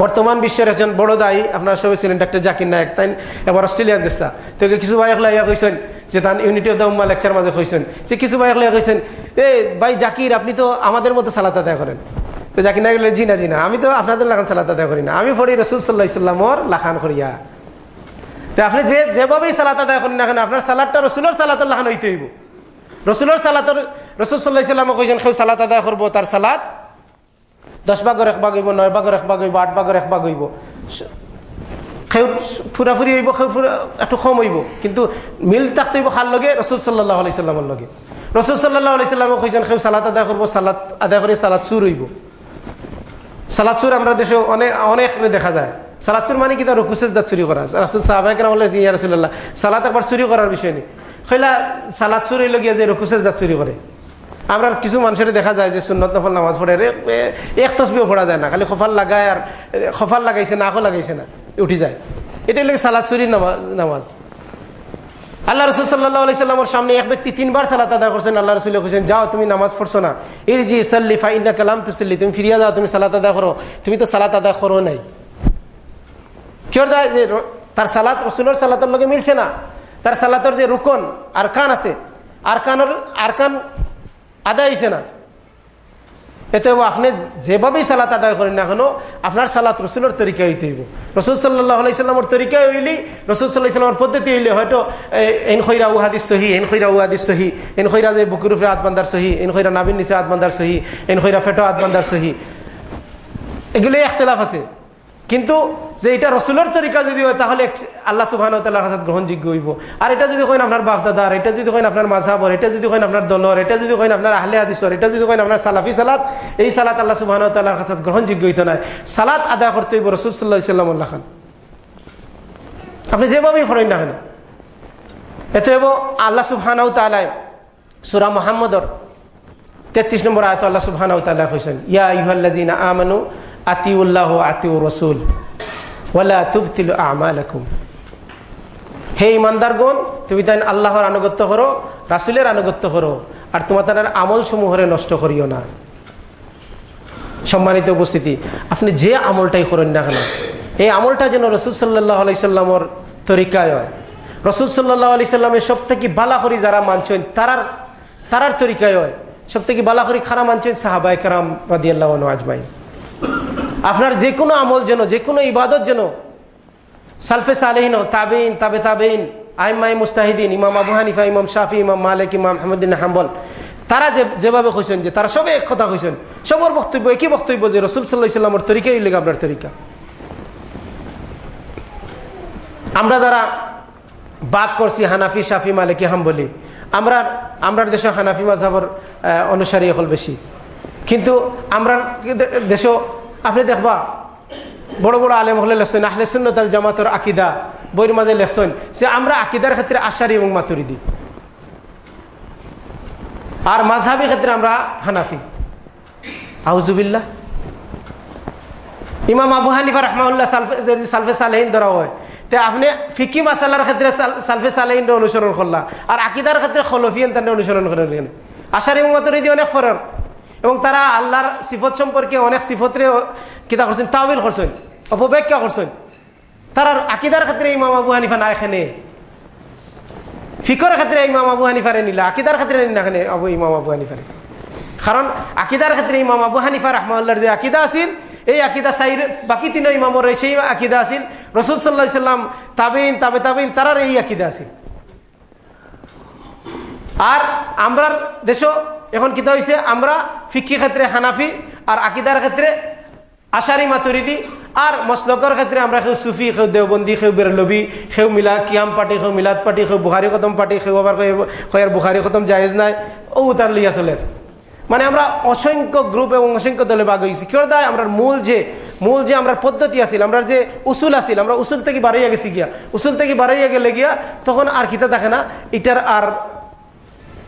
বর্তমান বিশ্বের একজন বড় দায়ী, আপনার সবাই ছিলেন ডাক্তার জাকির নায়ক, তাই এবার অস্ট্রেলিয়ান দেশটা। তো কিছু ভাই লাইয়া কইছেন যে তান ইউনিটি অফ দ্য উম্মা লেকচার মাঝে কইছেন। যে কিছু ভাই লাইয়া কইছেন, এ, ভাই জাকির, আপনি তো আমাদের মতো সালাত আদায় করেন। তো জাকির নায়ক জি না জি না, আমি তো আপনাদের লাখান সালাত আদায় করি না। আমি পড়ি রসুল সাল্লাহ ইসলামর লাখান করিয়া। তো আপনি যে, যেভাবেই সালাত আদায় করেন না কেন, আপনার সালাদটা রসুলের সালাতের লাখান হইতে হইব। রসুলের সালাতের রসুল সাল্লাহ ইসলামে কইছেন, কেউ সালাত আদায় করব, তার সালাদ দশ ভাগর এক ভাগ হইব, নয় ভাগর এক ভাগ হইব, আট ভাগর এক ভাগ হইব। খেউ ফুরাফুরি হইব, খেউ ফুরা একটু কম হইব, কিন্তু মিল থাকতে হইব খার লগে? রসুল সাল্লাহ আলি সাল্লামের লগে। রসুল সাল্লাহ আলি সাল্লামে কইছেন, খেউ সালাত আদায় করব, সালাত আদায় করে সালাদ সুর হইব। সালাদ সুর আমরা দেশে অনেক অনেক দেখা যায়। সালাদ সুর মানে কি? তার রুকুসেজ দাঁত চুরি করা। রাসুল সাহাবাহ কেন বলে ইয়া রসুল্লাহ সালাত একবার চুরি করার বিষয় নেই। কইলা সালাদ চুরি লগিয়া যে রুকুসেজ দাঁত চুরি করে। আমরা কিছু মানুষের দেখা যায় যে সুন্নত নফল নামাজ পড়ে, রে এক তসবিও পড়া যায় না, খালি খফাল লাগায় আর খফাল লাগাইছে না আখো লাগাইছে না, উঠি যায়। এটাই লাগে সালাদ নামাজ নামাজ। আল্লাহ রসুল সাল্লাহ সাল্লামের সামনে এক ব্যক্তি তিনবার সালাত আদা করছেন। আল্লাহ রসুল হোসেন যাও, তুমি নামাজ পড়ছো না। এর জি সাল্লি ফাইন্না কালাম তুসল্লি। তুমি ফিরিয়া যাও, তুমি সালাত আদা করো। তুমি তো সালাত আদা করো নাই। কেউ দেয় যে তার সালাত, রসুলের সালাতের লগে মিলছে না। তার সালাতের যে রুকন, আরকান আছে। আরকানের, আরকান আদায় হয়েছে না। এতে আপনি যেভাবেই সালাত আদায় করেন না কেন, আপনার সালাত রসুলের তরিকা হইতে হইব। রসুল সাল্লাহ আলাইসাল্লামর তরিকা হইলি রসুল সাল্লাহ পদ্ধতি হইলে হয়তো এন খৈরা উহাদিস সহি, এন খৈরা উহাদিস সহি, এন খৈরা যে বুকুরুফে আদবান্দার সহি, এন খৈরা নাবিন নিচে আদবান্দার সহি, এন খৈরা ফেটো আদবান্দার সহি। এগুলো একতলাফ আছে। কিন্তু যে এটা রসুলের তরিকা যদি হয়, তাহলে আল্লাহ সুবাহ কাছে গ্রহণযোগ্য হইব। আর এটা যদি কইন আপনার বাপদাদার, এটা যদি কইন আপনার মাঝাবর এটা যদি কইন আপনার দলর, এটা যদি কইন আপনার আহলে আদিসর এটা যদি কইন আপনার সালাফি সালাত, এই সালাত আল্লাহ সুবাহ তাল্লাহর কাছে গ্রহণযোগ্য হইতো না। সালাত আদায় করতে হইব রসুল সাল্লাহ সাল্লাম খান। আপনি যেভাবেই ফরেন না কেন এত এব আল্লাহ সুবহানাউ সুরা মোহাম্মদর তেত্রিশ নম্বর আয়ত আল্লাহ সুবহানাউ তালা কৈছেন ইয়া ইহাল্লাজিনা আমানু আতিউল্লাহ আতিউ রসুল। ওয়ালা তুবতিল আমালাকুম। হে ইমানদারগণ, তুমি তাই আল্লাহর আনুগত্য করো, রাসুলের আনুগত্য করো, আর তোমার তার আমল সমূহরে নষ্ট করিও না। সম্মানিত উপস্থিতি, আপনি যে আমলটাই করেন না কেন, এই আমলটা যেন রসুল সাল্লাহ আলাইসাল্লামর তরিকায় হয়। রসুল সাল্লাহ আলি সাল্লামের সব থেকে বালাখরি যারা মানছেন, তারার তারার তরিকায় হয়। সব থেকে বালাখরি খারা মানছেন সাহাবাই কারাম রাদি আল্লাহ আজমাই আপনার যে কোনো আমল যেন, যে কোনো ইবাদত যেন, সালফে সালেহিন তাবেইন, তাবে তাবেইন আইমাই মুস্তাহিদিন, ইমাম আবু হানিফা, ইমাম শাফি, ইমাম মালিক, ইমাম আহমদিন হাম্বল। তারা যে, যেভাবে কইছেন যে, তারা সবে এক কথা কইছেন। সবর বক্তব্য, একই বক্তব্য যে রসুল সাল্লাহ ইসলামর তরিকাই লেগে আপনার তরিকা। আমরা যারা বাক করছি, হানাফি সাফি মালিকি, হাম্বলি, আমরা আমরা দেশে হানাফি মাঝাবর অনুসারী হল বেশি। কিন্তু আমরা দেশ আপনি দেখবা, বড় বড় আলেম হলে লেখছেন আহলে সুন্নতাল জামাতর আকিদা, বইয়ের মাঝে লেখছেন সে আমরা আকিদার ক্ষেত্রে আশারি এবং মাতুরিদি। আর মাঝহাবি ক্ষেত্রে আমরা হানাফি। আউজুবিল্লা ইমাম আবু হানিফা রহমাউল্লাহ সালফে সালফে সালেহিন ধরা হয়। তে আপনি ফিকি মাসালার ক্ষেত্রে সালফে সালেহিন অনুসরণ করলা। আর আকিদার ক্ষেত্রে খলফিয়ান তার অনুসরণ করেন আশারি এবং মাতুরিদি অনেক ফরক এবং তারা আল্লাহর সিফত সম্পর্কে অনেক সিফতরে কিতা করছেন, তাওবিল করছেন, অপব্যাখ্যা করছেন। তার আকিদার ক্ষেত্রে ইমাম আবু হানিফা না এখানে। ফিকর ক্ষেত্রে ইমাম আবু হানিফারে নিলা, আকিদার ক্ষেত্রে নিলা এখানে আবু ইমাম আবু হানিফারে। কারণ আকিদার ক্ষেত্রে ইমাম আবু হানিফা রহমাল্লার যে আকিদা আছিল, এই আকিদা সাইর বাকি তিন ইমামর সেই আকিদা আছিল। রসুল সাল্লাহ সাল্লাম, তাবিন, তাবে তাবিন, তারার এই আকিদা আছিল। আর আমরার দেশ এখন কিতা হয়েছে আমরা ফিক্কি ক্ষেত্রে হানাফি আর আকিদার ক্ষেত্রে আশারি মাতুরিদি আর মসলকর ক্ষেত্রে আমরা কেউ সুফি কেউ দেওবন্দি কেউ বেরলবি কেউ মিলা কিয়াম পার্টি কেউ মিলাদ পার্টি কেউ বুখারি খতম পার্টি কেউ আবার কয়ার বুখারি খতম জায়েজ নাই। ও তার লিয়া চলের মানে আমরা অসংখ্য গ্রুপ এবং অসংখ্য দলে ভাগ হয়েছি কেউ দেয় আমরা মূল যে মূল যে আমরা পদ্ধতি আছিল আমরা যে উসুল আছিল, আমরা উসুল থেকে বাড়াইয়া গেছি গিয়া। উসুল থেকে বাড়াইয়া গেলে গিয়া তখন আর কিতা দেখে না, এটার আর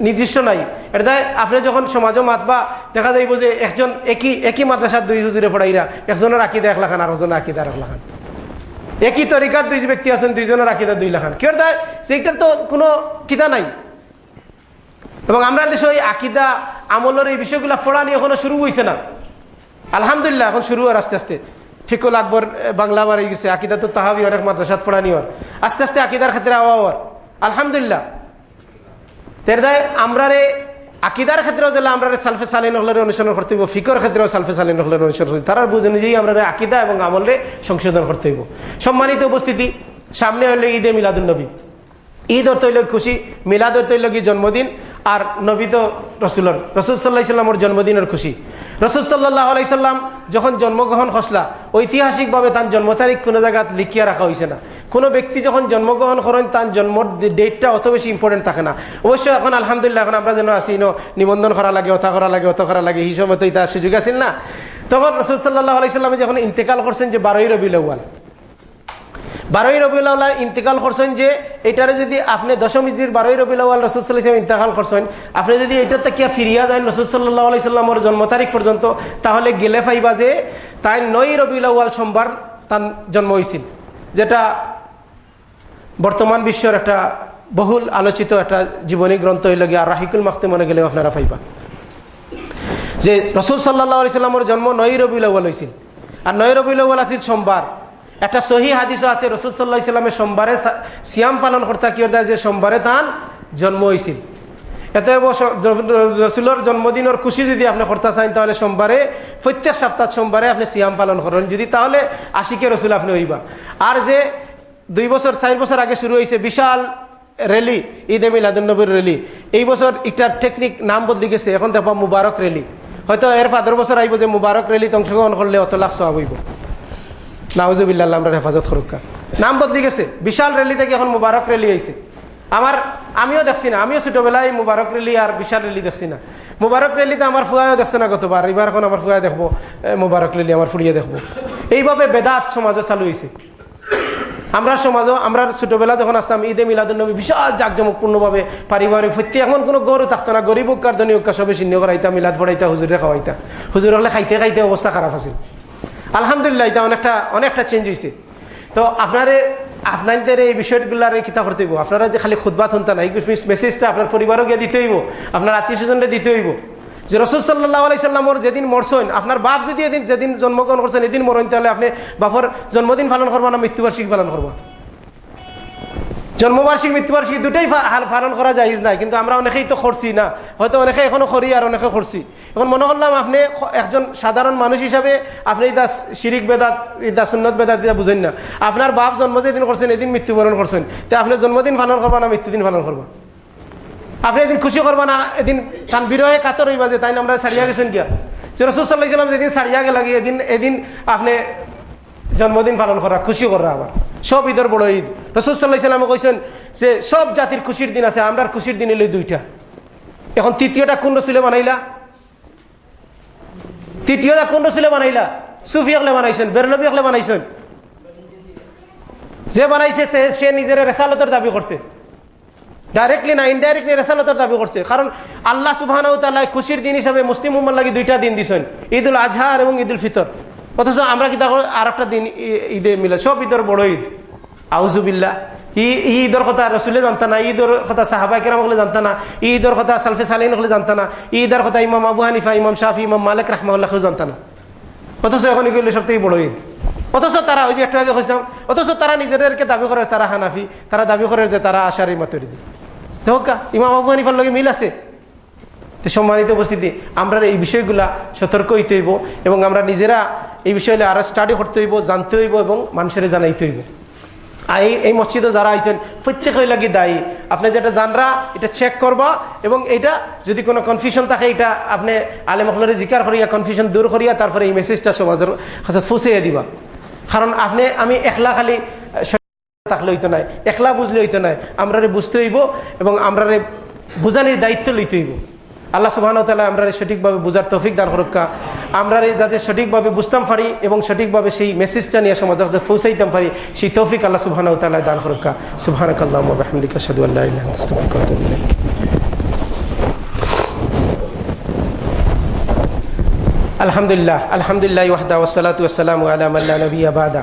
নির্দিষ্ট নাই। এটা আপনি যখন সমাজও মাতবা দেখা যাইব যে একজন একই একই মাদ্রাসার দুই হুজুরে পড়াইরা একজনের আকিদা এক লাখান আর একজনের আকিদা এক লাখান। একই তরিকার দুই ব্যক্তি আছেন, দুইজনের আকিদা দুই লাখান। কেউ দেয়? সেইটার তো কোনো কিতা নাই। এবং আমরা দেশে ওই আকিদা আমলের এই বিষয়গুলো ফোড়ানি এখনও শুরু হয়েছে না। আলহামদুলিল্লাহ, এখন শুরু হয় আস্তে আস্তে। ফিকুল আকবর বাংলা বাড়ি গেছে, আকিদা তো তাহাবি অনেক মাদ্রাসাত ফোড়ানি হর আস্তে আস্তে আকিদার ক্ষেত্রে আওয়া আলহামদুলিল্লাহ। তের দায় আমরা রে আকিদার ক্ষেত্রেও যেন আমরা সালফে সালিন হলের অনুসরণ করতে হইব, ফিকর ক্ষেত্রেও সালফে সালিন হলের অনুসরণ করতে তারা বুঝে নিজেই আমরা আকিদা এবং আমলে সংশোধন করতে হইব। সম্মানিত উপস্থিতি, সামনে হইলে ঈদে মিলাদুল নবী। ঈদ অর্থ হইল খুশি, মিলাদ অর্থ জন্মদিন, আর নবী তো রসুলর, রসুল সাল্লাহ সাল্লামর জন্মদিনের খুশি। রসুল সাল্লাহ আলাইসাল্লাম যখন জন্মগ্রহণ খসলা, ঐতিহাসিকভাবে তার জন্ম তারিখ কোনো জায়গায় লিখিয়া রাখা হয়েছে না। কোনো ব্যক্তি যখন জন্মগ্রহণ করেন, তার জন্মর ডেটটা অত বেশি ইম্পর্টেন্ট থাকে না। অবশ্যই এখন, আলহামদুলিল্লাহ, এখন আমরা যেন আসি ন, নিবন্ধন করা লাগে অথা করা লাগে অত করা লাগে এই সময় তো এটা সুযোগ আছিল না। তখন রসুল সাল্লাহ আলাইসাল্লামে যখন ইন্তেকাল করছেন যে বারোই রবি লওয়াল বারোই রবিউল ইন্তেকাল করছেন যে এটারে যদি আপনি দশম ইজির বারোই রবিউল রসুল্লাহ ইসলাম ইন্তেকাল করছেন, আপনি যদি এটা থেকে ফিরিয়া যায় রসুল্লাহ আলাইসাল্লামর জন্ম তারিখ পর্যন্ত, তাহলে গেলে ফাইবা যে তাই নয় রবিউল সোমবার তার জন্ম হয়েছিল যেটা বর্তমান বিশ্বের একটা বহুল আলোচিত একটা জীবনী গ্রন্থ হইল আর রাহিকুল মাখতে, মনে গেলে আপনারা ফাইবা যে রসুল সাল্লাহ আলাইসাল্লামর জন্ম নয় রবি রবিউল হয়েছিল আর নয় রবি রবিউল আছিল সোমবার। একটা সহি হাদিসও আছে, রসুল সাল্লাহ ইসলামের সোমবারে সিয়াম পালন করতে কি যে সোমবারে তান জন্ম হয়েছিল এত রসুলের জন্মদিনের খুশি যদি আপনি করতে চান তাহলে সোমবারে, প্রত্যেক সপ্তাহ সোমবারে আপনি সিয়াম পালন করেন। যদি তাহলে আশিকে রসুল আপনি হইবা। আর যে দুই বছর, চার বছর আগে শুরু হয়েছে বিশাল র্যালি ঈদ মিলাদুলনবীর র্যালি এই বছর একটা টেকনিক নাম বদলি গেছে, এখন দেখবা মুবারক র্যালি হয়তো এর ফাদার বছর আইব যে মুবারক র্যালিতে অংশগ্রহণ করলে অত লাখ সব হইব। নাওজুবিল্লাহ আমরা হেফাজত করুকা নাম বদলি গেছে, বিশাল র্যালি থেকে এখন মুবারক র্যালি আইছে। আমার, আমিও দেখছি না, আমিও ছোটবেলায় মুবারক র্যালি আর বিশাল র্যালি দেখছি না। মুবারক র্যালিতে আমার ফুয়াও দেখছে না গতবার এবার এখন আমার ফুয়া দেখব মুবারক র্যালি আমার ফুড়িয়ে দেখব। এইভাবে বেদাত সমাজে চালু হয়েছে আমরা সমাজও, আমরা ছোটবেলা যখন আসতাম, ঈদে মিলাদুল নবী বিশাল জাকজমকপূর্ণভাবে পারিবারিক প্রত্যেক এমন কোনো গরু থাকতো না। গরিব হোক আর ধনী হোক সবে চিহ্ন করাইতা মিলাদ ফড়াইতা হুজুরে খাওয়াইতা। হুজুর হলে খাইতে খাইতে অবস্থা খারাপ আছিল। আলহামদুলিল্লাহ, এটা অনেকটা অনেকটা চেঞ্জ হয়েছে তো আপনারে, আপনাদের এই বিষয়গুলার কিতা করতে হইব। আপনারা যে খালি খুদবাত শুনতা না, এই মেসেজটা আপনার পরিবারও গিয়ে দিতে হইব, আপনার আত্মীয় স্বজনকে দিতে হইব। যে রসুল সাল্লাহ আলাইসাল্লামর যেদিন মরছেন, আপনার বাপ যদি এদিন যেদিন জন্মগ্রহণ করছেন, এদিন মরেন, তাহলে আপনি বাপর জন্মদিন পালন করবা না, মৃত্যুবার্ষিকী পালন করবা? জন্মবার্ষিক, মৃত্যুবার্ষিকী দুটাই পালন করা যায় নাই, কিন্তু আমরা অনেকেই তো করছি না। হয়তো অনেকে এখনও করি আর অনেকে করছি। এখন মনে করলাম আপনি একজন সাধারণ মানুষ হিসাবে আপনি ইদা শিরিক বেদাত, ইদা সুন্নত বেদাত ইদা বুঝেন না। আপনার বাপ জন্ম যেদিন করছেন, এদিন মৃত্যুবরণ করছেন। তো আপনি জন্মদিন পালন করবা না, মৃত্যুদিন পালন করবা? আপনি এদিন খুশি করবা না, এদিন তান বিরহে কাতর হইবা যে তাই আমরা সারিয়া গেছেন কিয়া? যে রসুল সাল্লাহ সাল্লাম যেদিন সারিয়া গেলা গিয়ে, এদিন এদিন আপনি জন্মদিন পালন করা, খুশি করা আবার। সব ঈদের বড় ঈদ। রসুল সাল্লাহ সাল্লামে কইছেন যে, সব জাতির খুশির দিন আছে আমরা খুশির দিন এলো দুইটা। এখন তৃতীয়টা কোন রসুলে বানাইলা? তৃতীয়টা কোন রসুলে বানাইলা? সুফি আকলে বানাইছেন, বেরলবি আকলে বানাইছেন। যে বানাইছে সে নিজের রেসালতের দাবি করছে। ডাইরেক্টলি না ইনডাইরেক্টলি রেসালতের দাবি করছে। কারণ আল্লাহ সুবাহ খুশির দিন হিসাবে মুসলিম উম্মার লাগে দুইটা দিন দিছেন। ঈদ উল আজহার এবং ঈদ উল ফিতর। অথচ আমরা কি দেখো আর একটা দিন ঈদে মিলে সব ঈদের বড় ঈদ। আউজুবিল্লা ঈদের কথা রসুলে জানতা না, ঈদের কথা সাহাবা কেরাম হলে জানতা না, ঈদের কথা সালফে সালিন হলে জানতা না, ঈদের কথা ইমাম আবু হানিফা, ইমাম শাফি, ইমাম মালিক রাহমাউল্লাহ জানতা না। অথচ এখন এগুলো সব থেকে বড় ঈদ। অথচ তারা ওই যে একটু আগে খুঁজতাম অথচ তারা নিজেদেরকে দাবি করে তারা হানাফি, তারা দাবি করে যে তারা আশারি মাতরি হোকা ইমাম আবু হানিফার লগে মিল আছে? তো সম্মানিত উপস্থিতি, আমরা এই বিষয়গুলা সতর্ক হইতে হইব এবং আমরা নিজেরা এই বিষয়ে আরও স্টাডি করতে হইব, জানতে হইব এবং মানুষের জানাইতে হইব। আর এই মসজিদে যারা আইছেন প্রত্যেক লাগি দায়ী। আপনি যেটা জানরা, এটা চেক করবা এবং এটা যদি কোনো কনফিউশন থাকে, এটা আপনি আলে মহলরে জিকার করিয়া কনফিউশন দূর করিয়া তারপরে এই মেসেজটা সমাজের কাছে ফুসিয়ে দিবা। কারণ আপনি, আমি একলা খালি থাকলে হইতো নাই। একলা বুঝলে হইতো নাই। আমরা বুঝতে হইব এবং আমরা বুঝানির দায়িত্ব লইতে হইব। আল্লাহ সুবাহ তালা আমরা সঠিকভাবে বুঝার তৌফিক দান করুকা আমরা যাতে সঠিকভাবে বুঝতাম পারি এবং সঠিকভাবে সেই মেসেজটা নিয়ে সমাজ পৌঁছাইতাম পারি, সেই তৌফিক আল্লাহ সুবাহ তালা দান করুকা সুবাহানক আল্লাহ আল্লাহ আলহামদুলিল্লাহ আলহামদুলিল্লাহ ওয়াহদা ওসালাত ওয়াসালাম আলা মাল্লা নবী আবাদা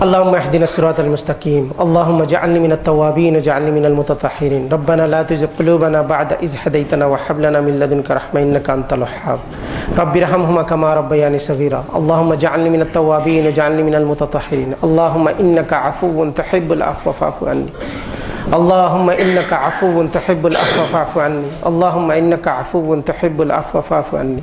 اللهم اهدنا الصراط المستقيم. اللهم اجعلني من التوابين واجعلني من المتطهرين. ربنا لا تزغ قلوبنا بعد إذ هديتنا وهب لنا من لدنك رحمة إنك أنت الوهاب. رب ارحمهما كما ربياني صغيرا. اللهم اجعلني من التوابين واجعلني من المتطهرين. اللهم إنك عفو تحب العفو فاعف عني. اللهم إنك عفو تحب العفو فاعف عني. اللهم إنك عفو تحب العفو فاعف عني.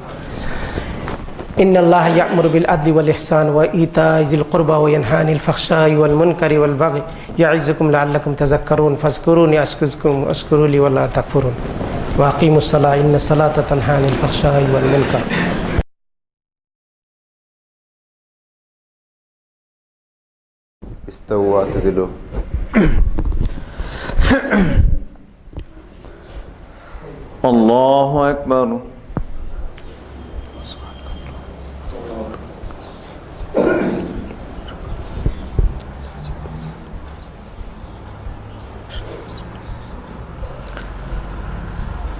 إن الله يأمر بالعدل والإحسان وإيتاء ذي القربى وينهى عن الفحشاء والمنكر والبغي يعظكم لعلكم تذكرون فاذكروني أذكركم وأشكروا لي ولا تكفرون. وأقيموا الصلاة إن الصلاة تنهى عن الفحشاء والمنكر. استووا واعتدلوا الله أكبر.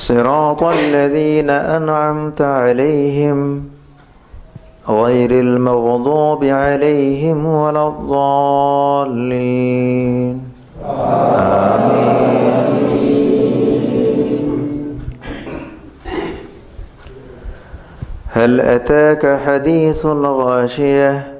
صراط الذين أنعمت عليهم غير المغضوب عليهم ولا الضالين. آمين. هل أتاك حديث الغاشية؟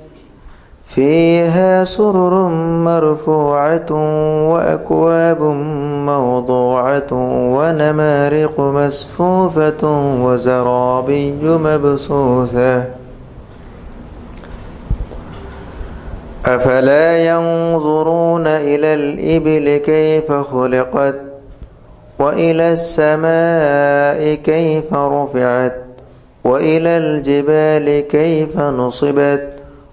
فيها سرر مرفوعة وأكواب موضوعة ونمارق مسفوفة وزرابي مبثوثة. أفلا ينظرون إلى الإبل كيف خلقت وإلى السماء كيف رفعت وإلى الجبال كيف نصبت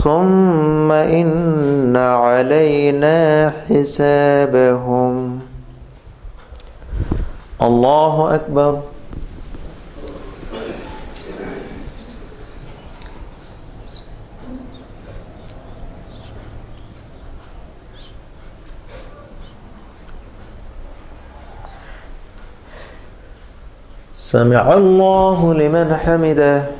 ثم إن علينا حسابهم. الله أكبر. سمع الله لمن حمده.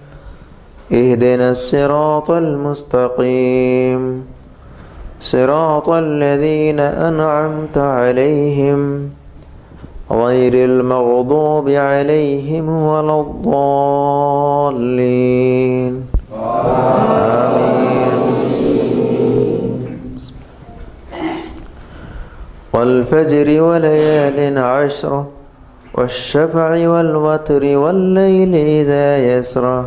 اهدنا الصراط المستقيم صراط الذين أنعمت عليهم غير المغضوب عليهم ولا الضالين آمين والفجر وليال عشر والشفع والوتر والليل إذا يسرى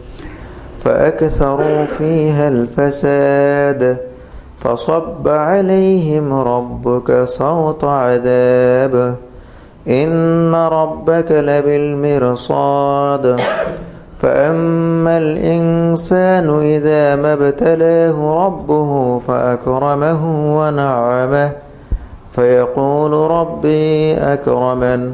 فأكثروا فيها الفساد. فصب عليهم ربك صوت عذاب. إن ربك لبالمرصاد. فأما الإنسان إذا ما ابتلاه ربه فأكرمه ونعمه. فيقول ربي أكرمن.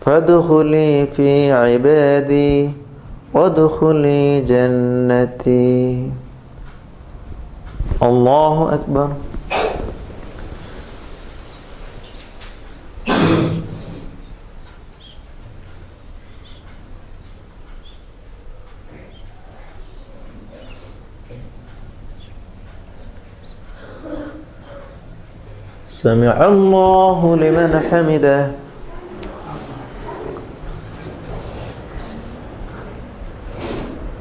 فادخلي في عبادي وادخلي جنتي. الله أكبر. سمع الله لمن حمده.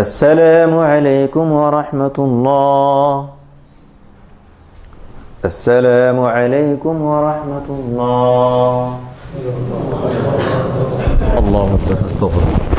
السلام عليكم ورحمة الله. السلام عليكم ورحمة الله. الله أكبر. أستغفر